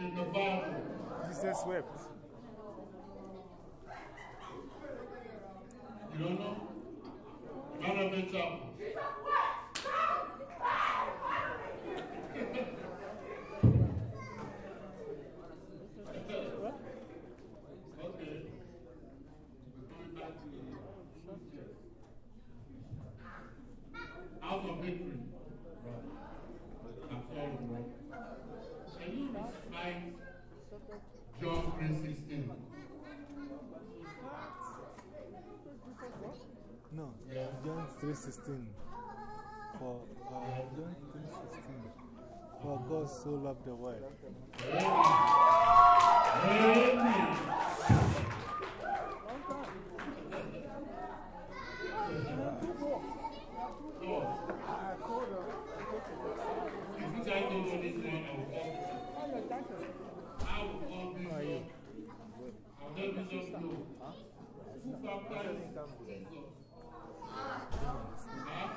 In the Bible. Jesus wept. You don't know? Man of the chapel. okay. We're coming back to you. House of victory. Right. I'm sorry, bro. Recite John 3.16? No, Yeah. John 3.16. For uh, John 3.16. For God so loved the world. Amen. So, I will call I will call Bishop. I'll let Bishop know. Who baptized Jesus? Huh?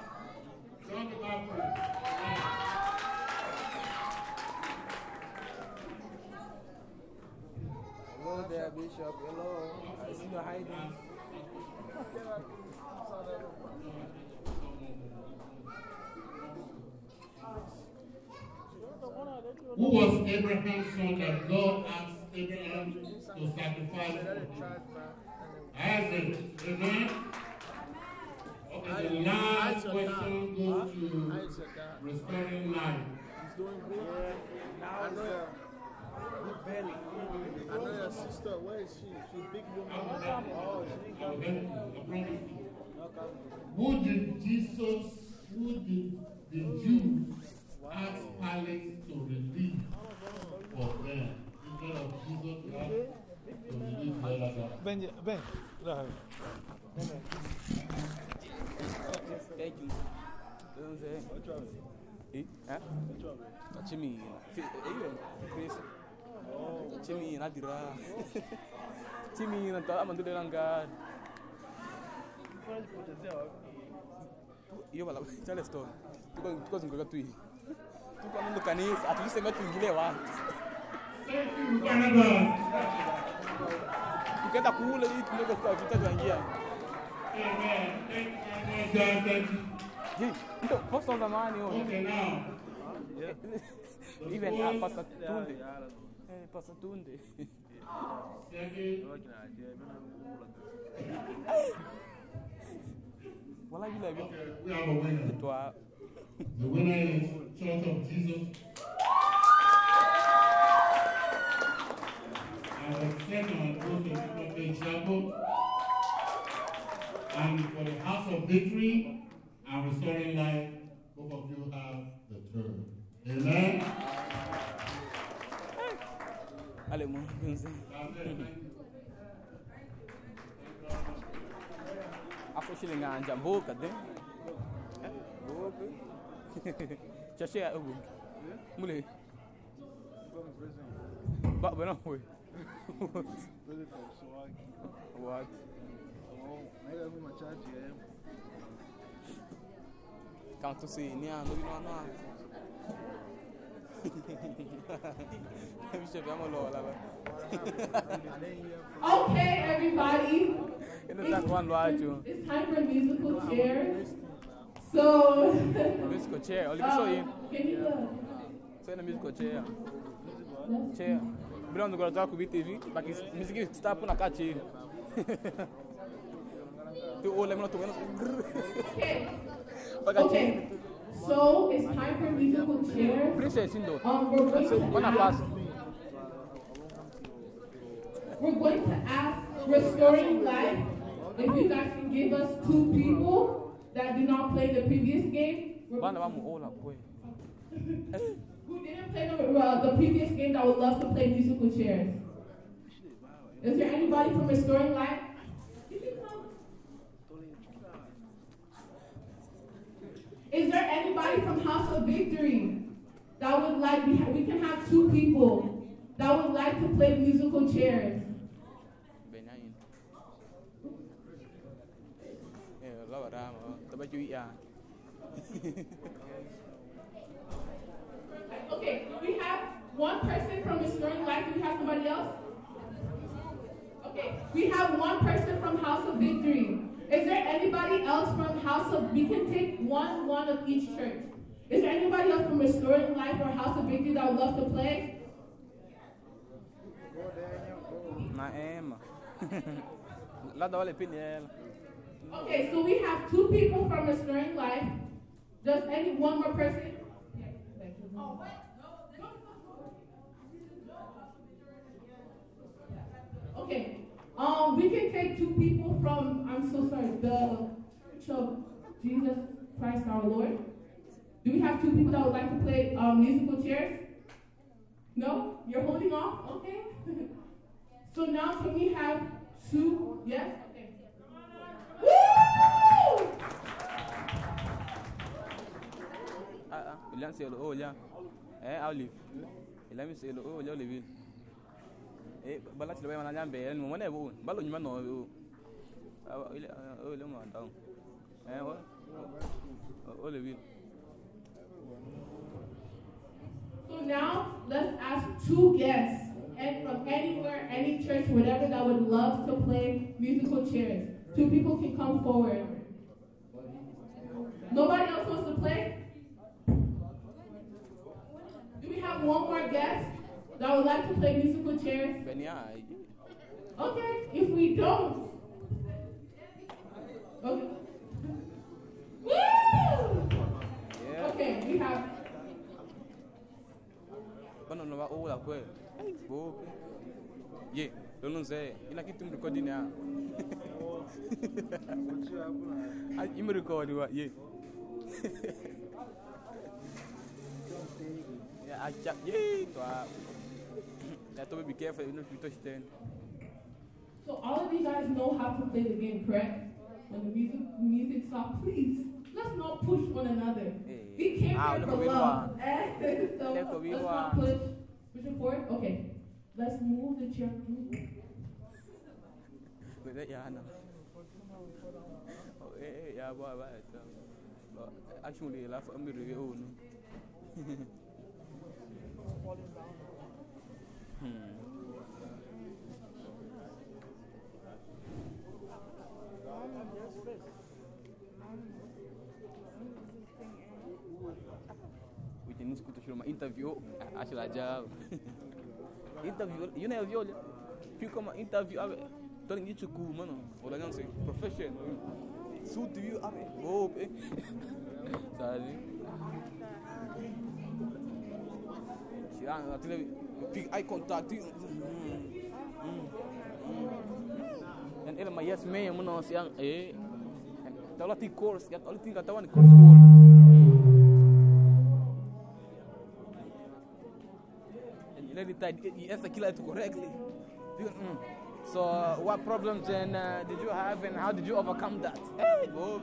Hello there, Bishop. Hello. I see you hiding. Who was Abraham's son that God asked Abraham to sacrifice for? Him? Isaac? Amen? Okay, the last question goes to restoring life. He's doing good. Now it's uh, big belly. I know your sister. Where is she? She's big I woman. Oh, she didn't come. help you. I promise you. Okay. Who did Jesus, who did the Jews ask Pilate to release for them? Instead of Jesus to ask to release the other Gaza. Ben, Ben, là. Thank you. Don't say. Eh? Huh? Chimi. Even. Chris. Chimi nadira. Chimi nanta amandu delangar. Iyo bala chale store. Tuko tuko zingoga tui. Tuko nando kanisa at least metu ngile wa. Thank you, Canada. Tukenda kule hii tunaweza kwa vita tuingia. Amen. Thank you very much, God. Thank you. Je, ndio posta zamani huyo. Okay, now. Even uh, Pastor Tunde. Eh, Pastor Tunde. Second, Wala vile vile. we have a winner. Twa The winner is Church of Jesus. And the second goes to Prophet Chapel. And for the House of Victory and Restoring Life, both of you have the third. Amen. ale mo nze. God bless. Thank you. Afo shile nganja mboka de. Eh, Mboka. Chashe ya ubu. Mule. Ba bana we. What? Kanto si ni ano bino ano. Bishe vamo lo la ba. Okay, everybody. Ino ta kwan lo acho. It's time for musical chairs. So, Musical chair. Oli biso yin. um, can you look? So ina musical chair. Chair. Bila ndo kwa ku TV, baki muziki stop na ka chair. Tu ole mno tu bueno. Okay. Chair. Okay. So it's time for musical chairs. Princess indo. Um, we're going to pass. ask, we're going to ask Restoring Life if you guys can give us two people that did not play the previous game. Bana vamos ola kwe. Who didn't play the, uh, the previous game that would love to play musical chairs? Is there anybody from Restoring Life? You can come. Is there anybody from House of Victory that would like, we, ha- we can have two people that would like to play musical chairs? La barama. Ya. [LAUGHS] Okay, we have one person from Restoring Life. Do we have somebody else? Okay, we have one person from House of Victory. Is there anybody else from House of? We can take one, one of each church. Is there anybody else from Restoring Life or House of Victory that would love to play? Na ema. La da vale pini ela. Okay, so we have two people from the Restoring Life. Does any one more person? Okay. Um, we can take two people from. I'm so sorry. The Church of Jesus Christ our Lord. Do we have two people that would like to play um, musical chairs? No, you're holding off. Okay. [LAUGHS] so now can we have two? Yes. Uh-uh. Selo oh. Eh oh. Eh bala tilo mana nyambe eh, en mo ne bu. Balo nyuma no. So now let's ask two guests, and from anywhere, any church, whatever, that would love to play musical chairs. Two people can come forward. Nobody else wants to play? Do we have one more guest that would like to play musical chairs? Okay, if we don't. Okay. [LAUGHS] Woo! Okay, we have. Bana no va oh la kwe. Bo. Ye. Lo non se. Ina kitu mrekodi na. Ah imi record wa ye. Ya acha ye to. To be careful you know to touch ten. So all of you guys know how to play the game, correct? When the music music stops, please let's not push one another. We came Ah, here look for love. Eh? [LAUGHS] so let's not Wilma. push. Push it forward. Okay. Let's move the chair. Wait, that- yeah, I. Oh, eh, eh, yeah, boy, but actually, laugh at me, really, oh. Hmm. Wiki ni escuta uma interview, acho lá já. Interview, you know viol. Fica uma interview, abe. Tô ninguém te cu, mano. Olha não sei, professional. Suit you, abe. Oh, eh. Sabe? Tirando, aquele big eye contact. Mm. Mm. En ele maar yes man, mano, siang eh. Tahu lah ti course, ya tahu tinggal tahu ni course you let it you answer killer it correctly. So, uh, what problems and uh, did you have, and how did you overcome that? Hey, go,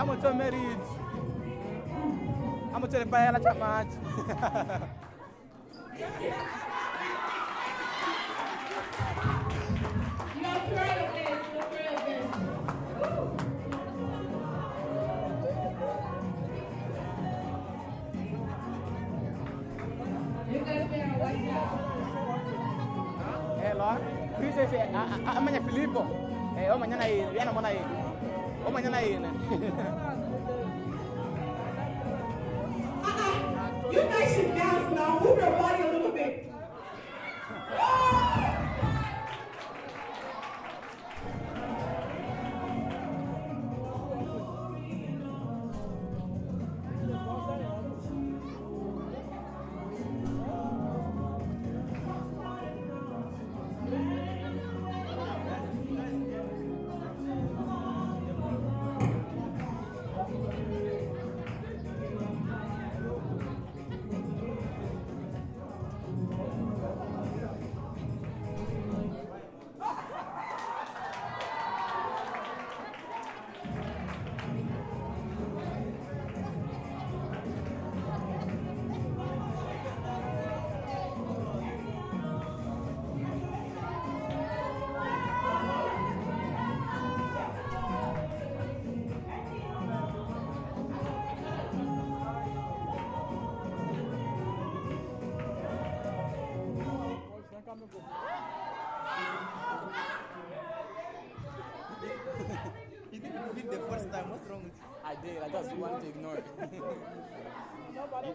I'm going to married. I'm going to tell the payala chamach. You gotta throw it again. You gotta throw it again. You guys better watch out. Hello. Princess, amanya Filippo. Eh, omanya na yini, yana Vamos menina aí, né? [LAUGHS]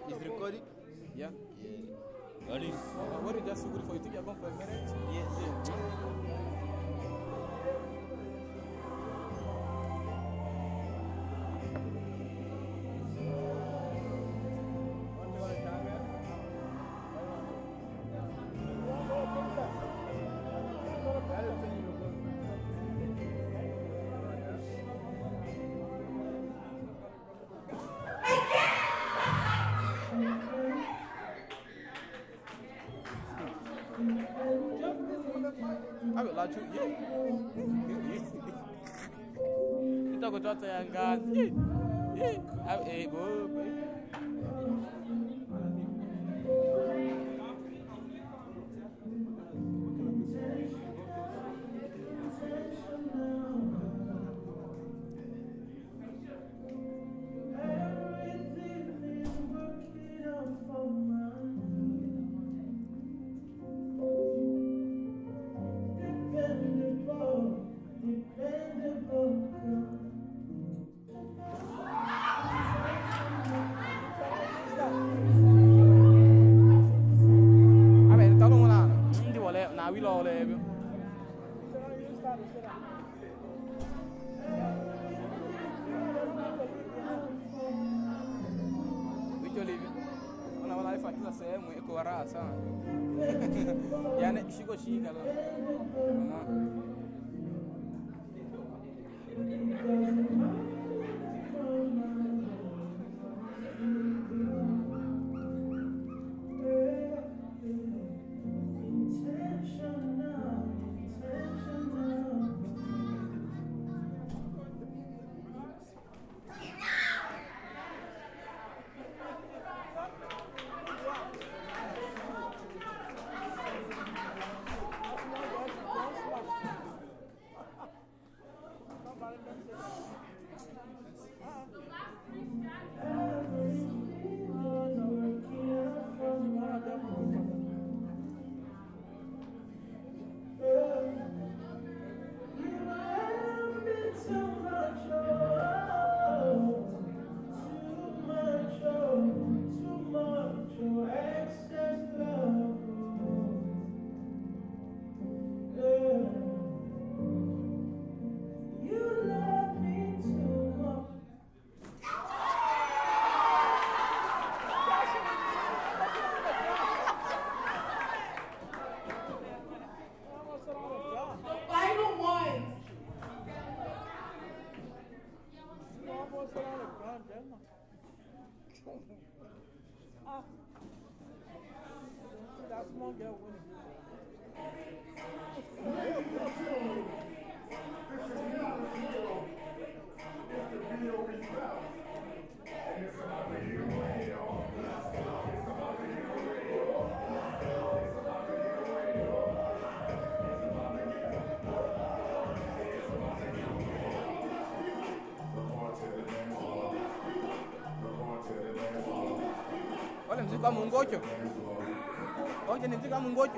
Is recording? Yeah. Yeah. What is? What is that so good for? You think you're going for a minute? Yes. I will let you. Yeah. watu itakutoa tayangazi kama ungocho. Oje nimzike kama ungocho.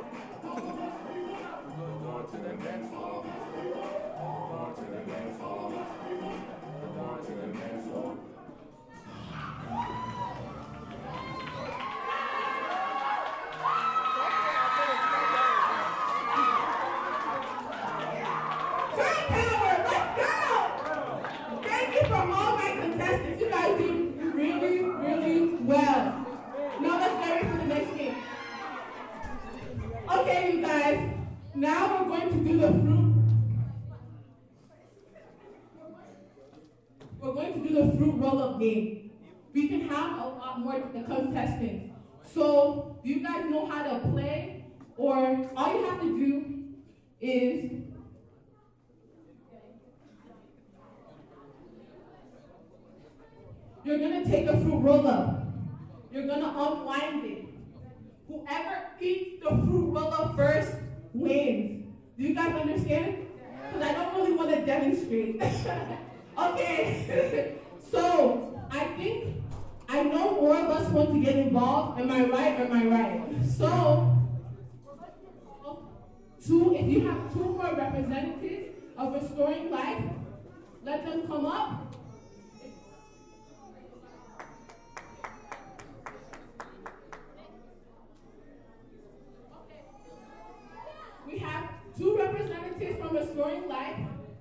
Restoring Life.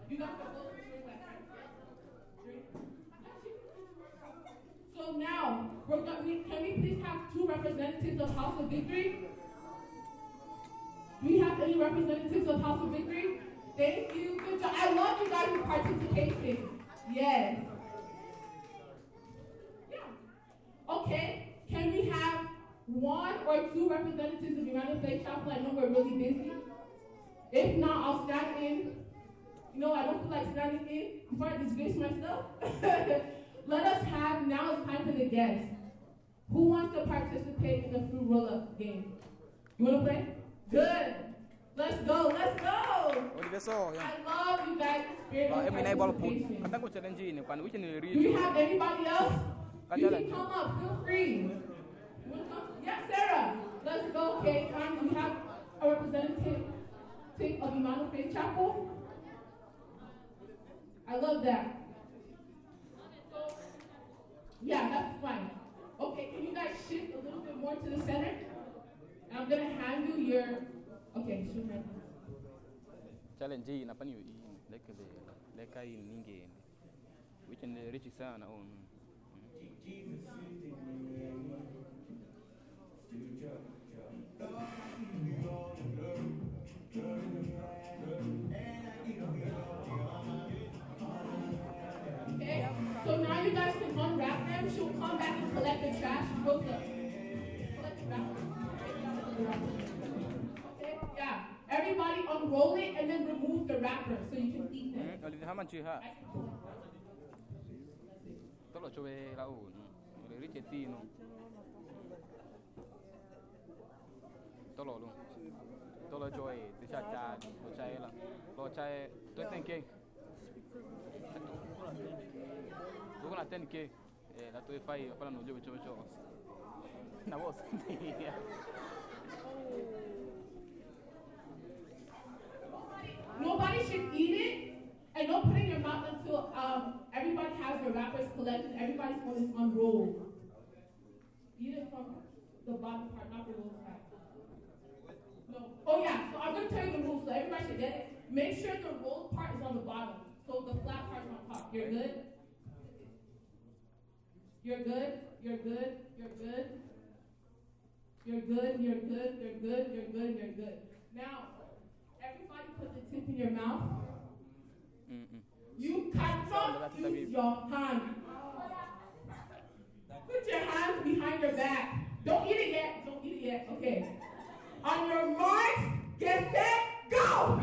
You got the. So now, we're gonna, we, can we please have two representatives of House of Victory? Do we have any representatives of House of Victory? Thank you. Good job. I love you guys' for participation. Yes. Yeah. Okay. Can we have one or two representatives of United Faith Chapel? I know we're really busy. If not, I'll stand in. You know, I don't feel like standing in before I disgrace myself. [LAUGHS] Let us have, now it's time for the guests. Who wants to participate in the fruit roll-up game? You want to play? Good. Let's go, let's go. Universo, yan. I love you guys' spirit Ba, of may naibal po. participation. Kanta ko challenge ini, kwan wichi ni Do read. you have anybody else? You can come up, feel free. You wanna come? Yes, Sarah. Let's go, okay. Um, we have a representative of Emmanuel Faith Chapel. I love that. Yeah, that's fine. Okay, can you guys shift a little bit more to the center? And I'm gonna hand you your. Okay, shoot right. challenge hii inafanya hii like the like hii ningeni which ni rich sana oh mm. let the trash go up. Okay, yeah. Everybody unroll it and then remove the wrapper so you can eat them. How much mình ha. Tốt là lo là lo tên là tên eh la to [LAUGHS] [LAUGHS] no jobe chove chove na voz Nobody should eat it. And don't put it in your mouth until um, everybody has their wrappers collected. Everybody's one is unrolled. Eat it from the bottom part, not the roll side. No. Oh yeah. So I'm gonna tell you the rules so everybody should get it. Make sure the rolled part is on the bottom, so the flat part is on top. You're good. You're good, you're good, you're good. You're good, you're good, you're good, you're good, you're good. Now, everybody put the tip in your mouth. Mm-mm. You cannot use your hand. Put your hands behind your back. Don't eat it yet. Don't eat it yet. Okay. On your mark, get set, go!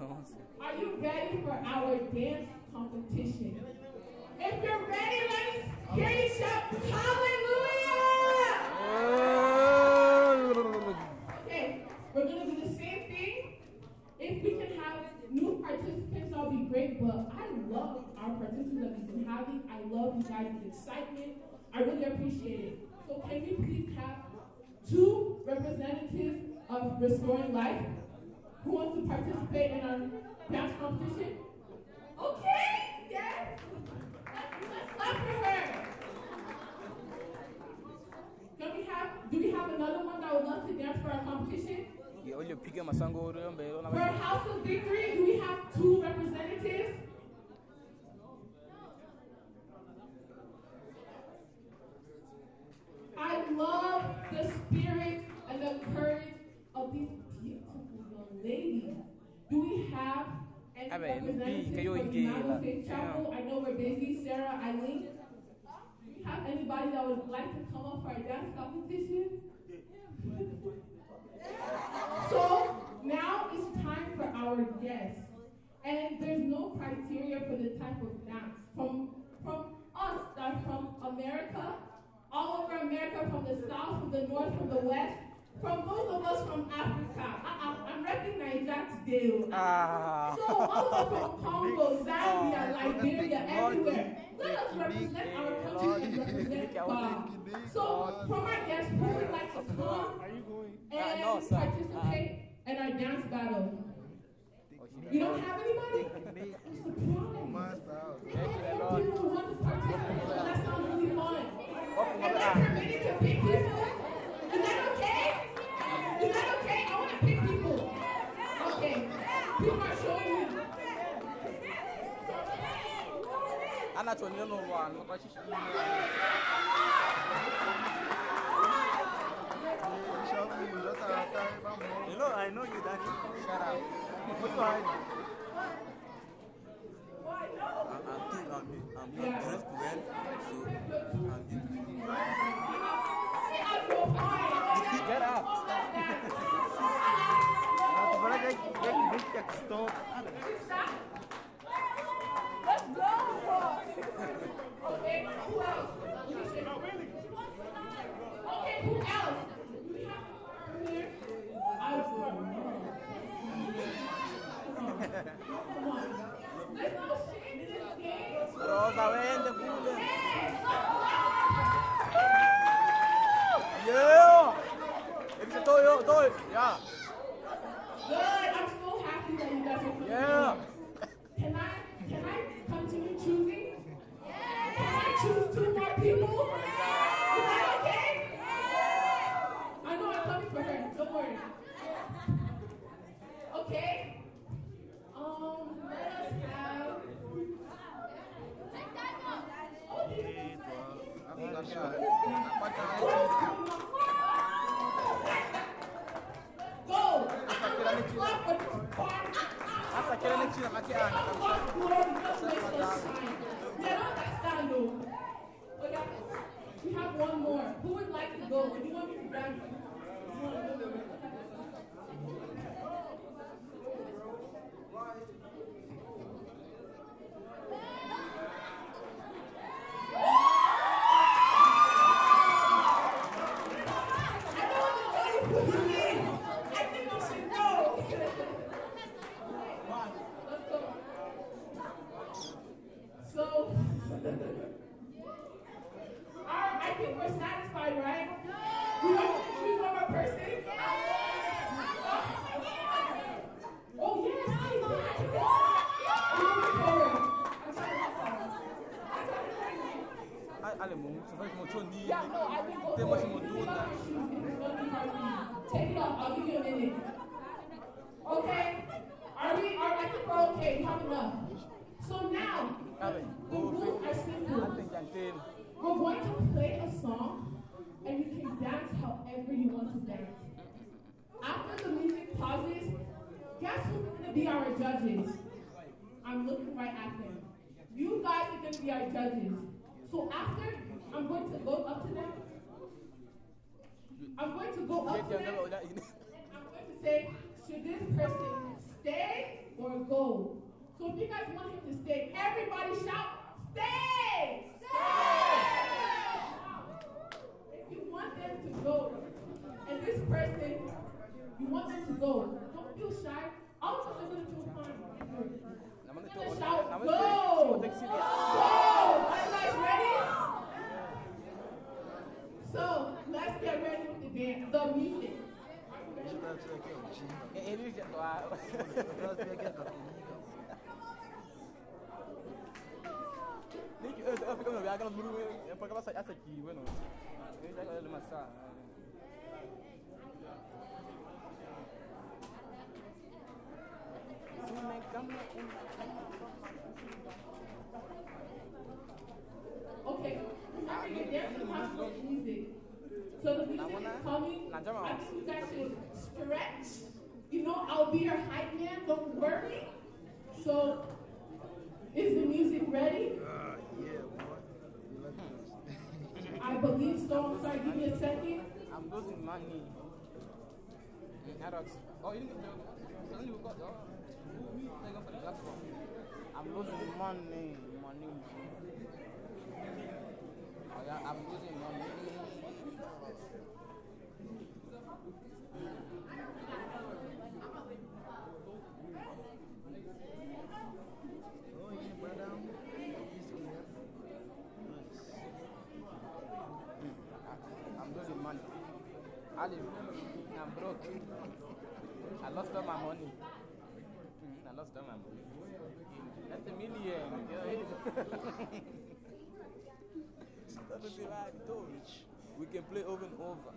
Are you ready for our dance competition? If you're ready, let's you shout hallelujah! Okay, we're gonna do the same thing. If we can have new participants, that'll be great. But I love our participants that we've been having. I love you guys' excitement. I really appreciate it. So can we please have two representatives of Restoring Life who wants to participate in our dance competition? Okay, yes. Let's, let's clap for her. Can we have, do we have another one that would love to dance for our competition? Ya ule piga masango ule mbele na For House of Victory, do we have two representatives? I love the spirit and the courage of these ladies. Do we have any Abe, representatives from ingi United. Faith Chapel? I know we're busy. Sarah, Eileen. Do we have anybody that would like to come up for our dance competition? So now it's time for our guests. And there's no criteria for the type of dance. From from us that are from America, all over America, from the south, from the north, from the west, from those of us from Africa. I, I, I'm repping Nigeria today. oh. Ah. So all of us from Congo, Zambia, Liberia, everywhere. Let us represent our country and represent God. So from our guests, who would like to come uh, and no, sir. participate in our dance battle? You don't have anybody? I'm surprised. Hey, people who want to participate. That sounds really fun. Am I permitted to pick people? Is that okay? Is that okay? I want to pick people. Okay. People are showing me. Anachonile n'ụwa n'ọkọchịchị You know, I know you, Daddy. Shut up. What you hiding? I'm, I'm, too, I'm, I'm, I'm dressed well, so I'm good. Get up. [LAUGHS] But I get, get big check stop. Let's go. Okay, who else? Okay, who else? We have here. I Come on. Let's go shake this game. Rosa, vente, kule. Yeah. Ipsi toyo, toyo. Yeah. Good. I'm so happy that you guys are. Yeah. Thank you. Jantin. We're going to play a song, and you can dance however you want to dance. After the music pauses, guess who's going to be our judges? I'm looking right at them. You guys are going to be our judges. So after, I'm going to go up to them. I'm going to go up to them. and I'm going to say, should this person stay or go? So if you guys want him to stay, everybody shout, stay! Stay! If you want them to go, and this person, you want them to go, don't feel shy. All of us are going to feel fine. Naman ito. We're gonna shout, Naman go! ito. Tek sila. Go! Are you guys ready? So, let's get ready with the dance, the music. Dia tu. Ni fica no viaga no duro, é para ela essa aqui, bueno. Ele já vai massa. Okay, remember your dancing has no music. So the music is coming. I think you guys should stretch. You know, I'll be your hype man, don't worry. So, is the music ready? Uh, I believe so. I'm sorry, give me a second. I'm losing money. Adults. Oh, you didn't we got oh. The one. I'm losing money. Money. Oh, yeah, I'm losing money. I'm losing money. Ali, I'm broke. I lost all my money. Mm, I lost all my money. That's a million. That is right. We can play over and over.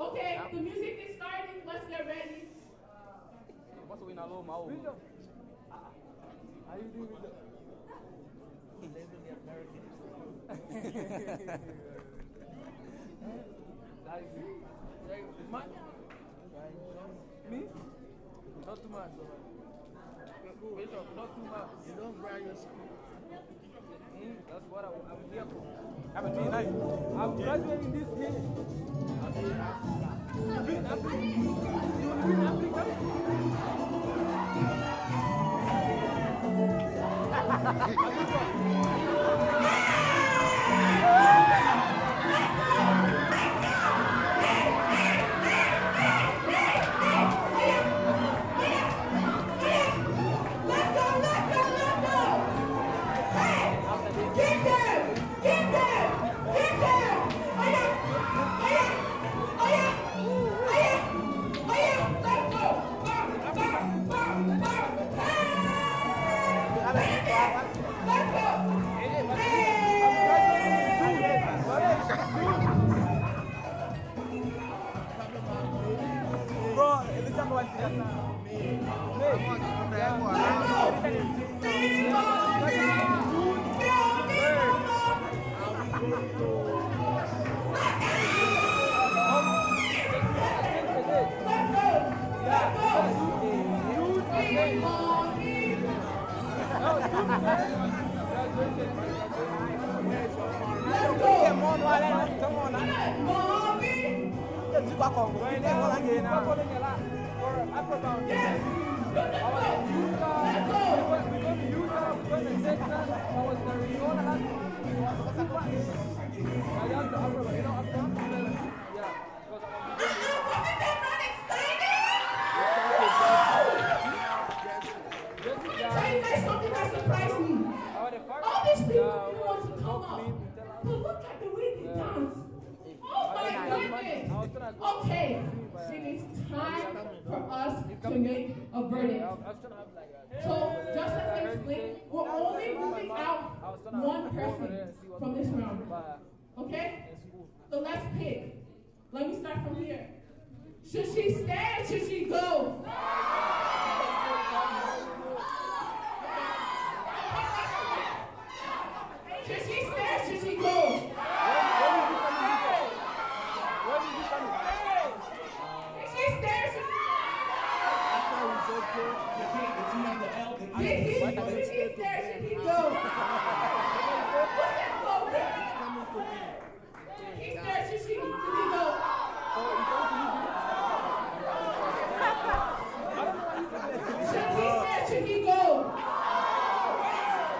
Okay, the music is starting. Let's get ready. What's the win alone, my own? How you doing with the... Like, like, man, me? Not too much. Wait up, not too much. You don't buy your school. Mm, that's what I, I'm here for. Have a night. I'm graduating this year. I'll be in Africa. You be in Africa? You will be Africa? Okay? So let's pick. Let me start from here. Should she stay or should she go? Should she stay or should she go? Should she stay or should Did he, should he stay or should he go? Who said go? He stay or should she, should he go? Should he stay or should he go?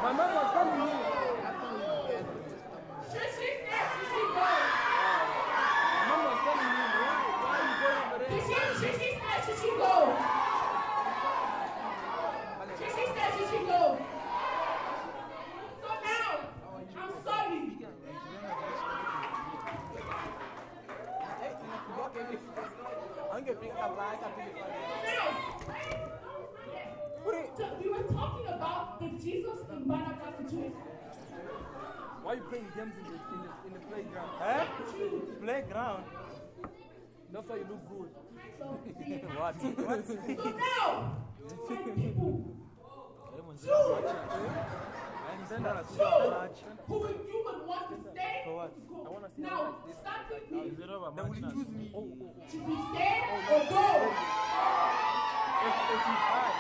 My mom was coming here. Should she stay or should she go? My mom was coming here. Why, why are you going over there? Should she, should she stay or should she go? Should she stay or should she go? So now, I'm sorry. I'm gonna pick up lies. I think Now, so we were talking about the Jesus in Barnabas situation. Why are you playing games in the, in the, in the playground? Eh? Playground. That's why you look good. So, What? What? so now, my people, two, Send her a two, who you would want to stay For what? or I wanna go? Now, start with me. Then will you choose me? Oh, oh, oh. Should we stay oh, or go? If, if he's high,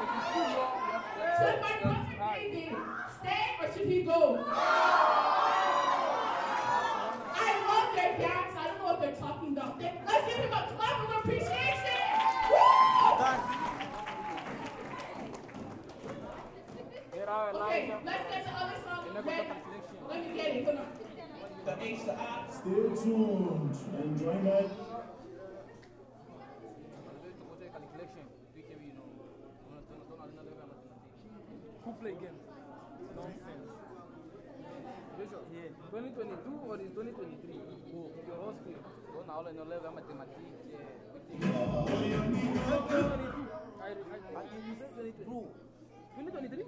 if too low, you have to Should my prophet. David stay or should he go? [LAUGHS] The Stay tuned and join that. Who play games? Nonsense. 2022 or is 2023? Who? Your whole school. Go na aula no level matemática. 2023. 2023?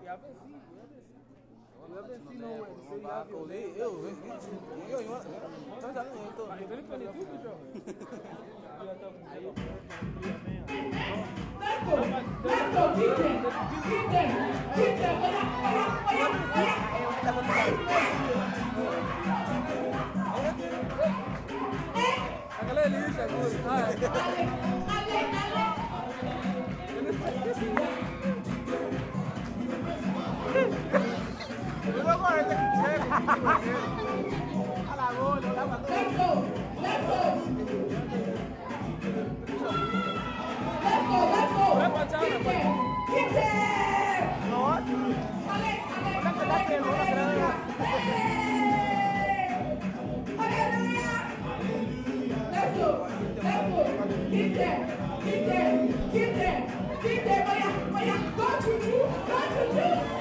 You haven't seen we haven't seen no way to say you have your late. Ew. Yo, you want? Turns out you ain't though. You're 22 for sure. Let's go! Let's go! Keep them! Keep them! Keep them! Wait up! Wait up! Wait up! Wait up! Hey! Hey! Hey! Hey! Hey! Hey! Get there, get there, get there, Maya, Maya, go to do, go keep do.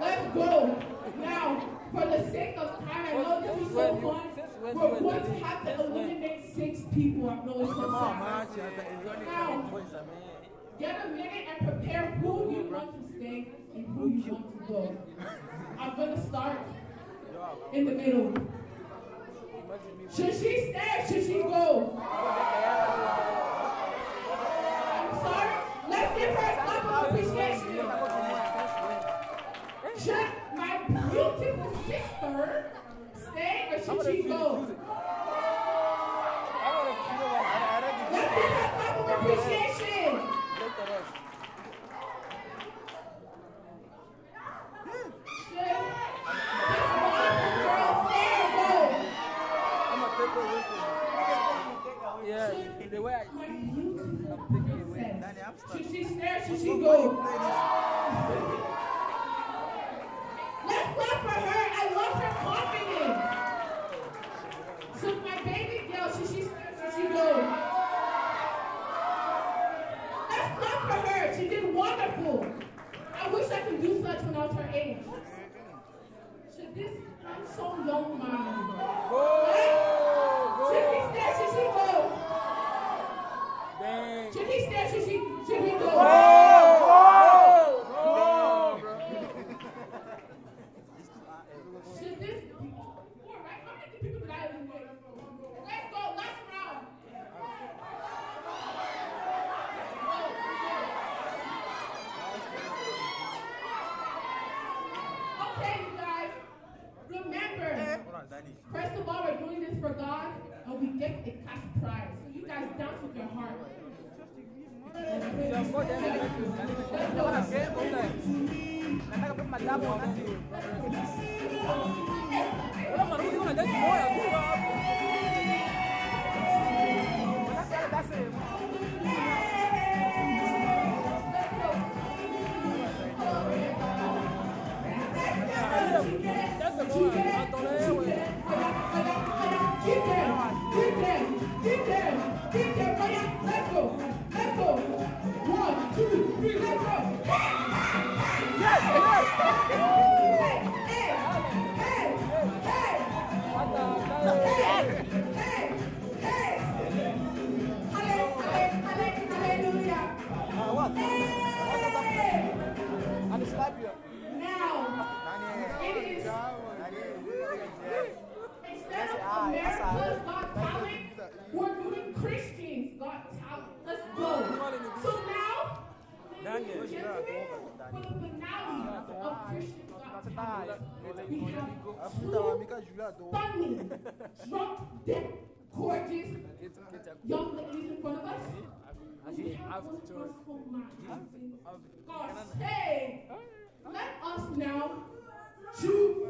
Let's go. Now, for the sake of time, I know this is so fun. We're going to have to eliminate six people. I know it's so sad. Now, get a minute and prepare who you want to stay and who you want to go. I'm going to start in the middle. Should she stay should she go? I'm sorry. Let's give her a clap of appreciation. Should my beautiful sister stay or should she go? Gorgeous young ladies in front of us. We have one wonderful man. Gosh, hey, let us now choose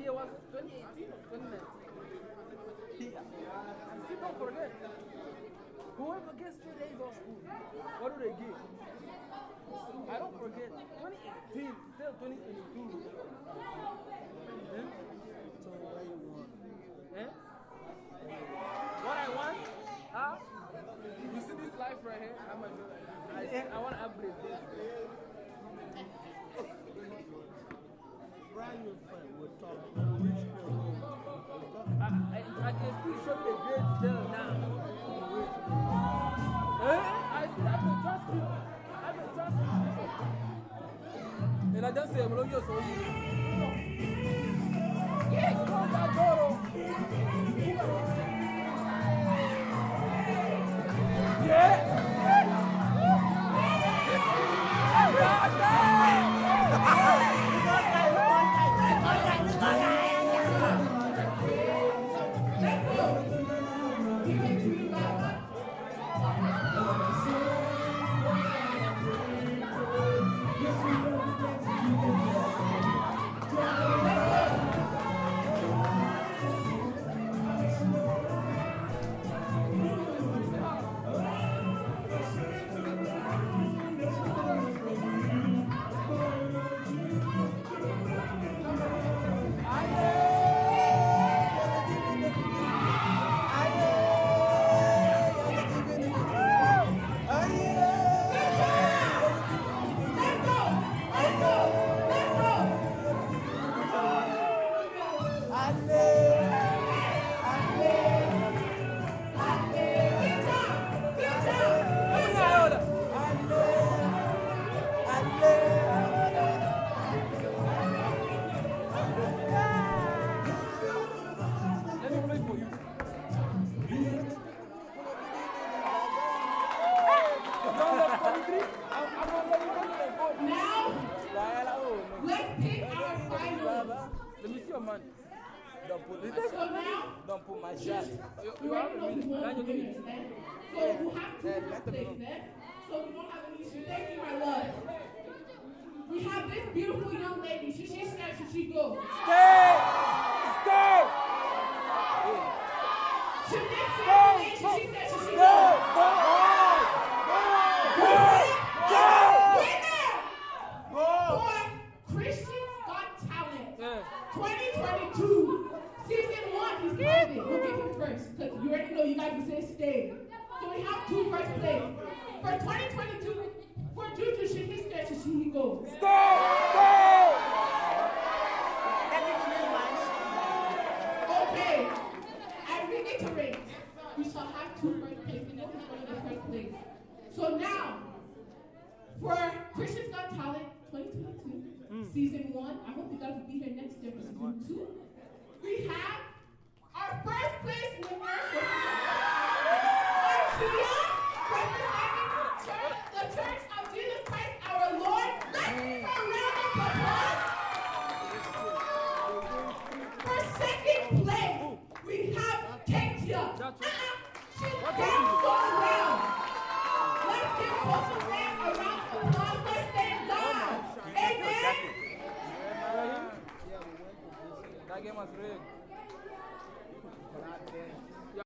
that was 2018 or 2019. And people forget. Whoever gets three days off school, what do they give? I don't forget. 2018 till 2022. meraviglioso io. Chi è che non da loro? Put my shot. we already know who won the winners, eh? So we have two first place, eh? So we don't have any issue. Thank you, my love. We have this beautiful young lady. She she said she she go. Stay! Stay! She did say she she said she she go. For Christians Got Talent 2022 season one. He's coming. We'll give him first because you already know you guys will say stay. So we have two first place for 2022. For Juju, she he said she she go. Okay. I reiterate, we shall have two first place. We know who's going to the first place. So now, for Christians Got Talent 2022, mm. season one, I hope you guys will be here next year for season two. We have our first place winner, Ikea, representing church, the Church of Jesus Christ our Lord. Let's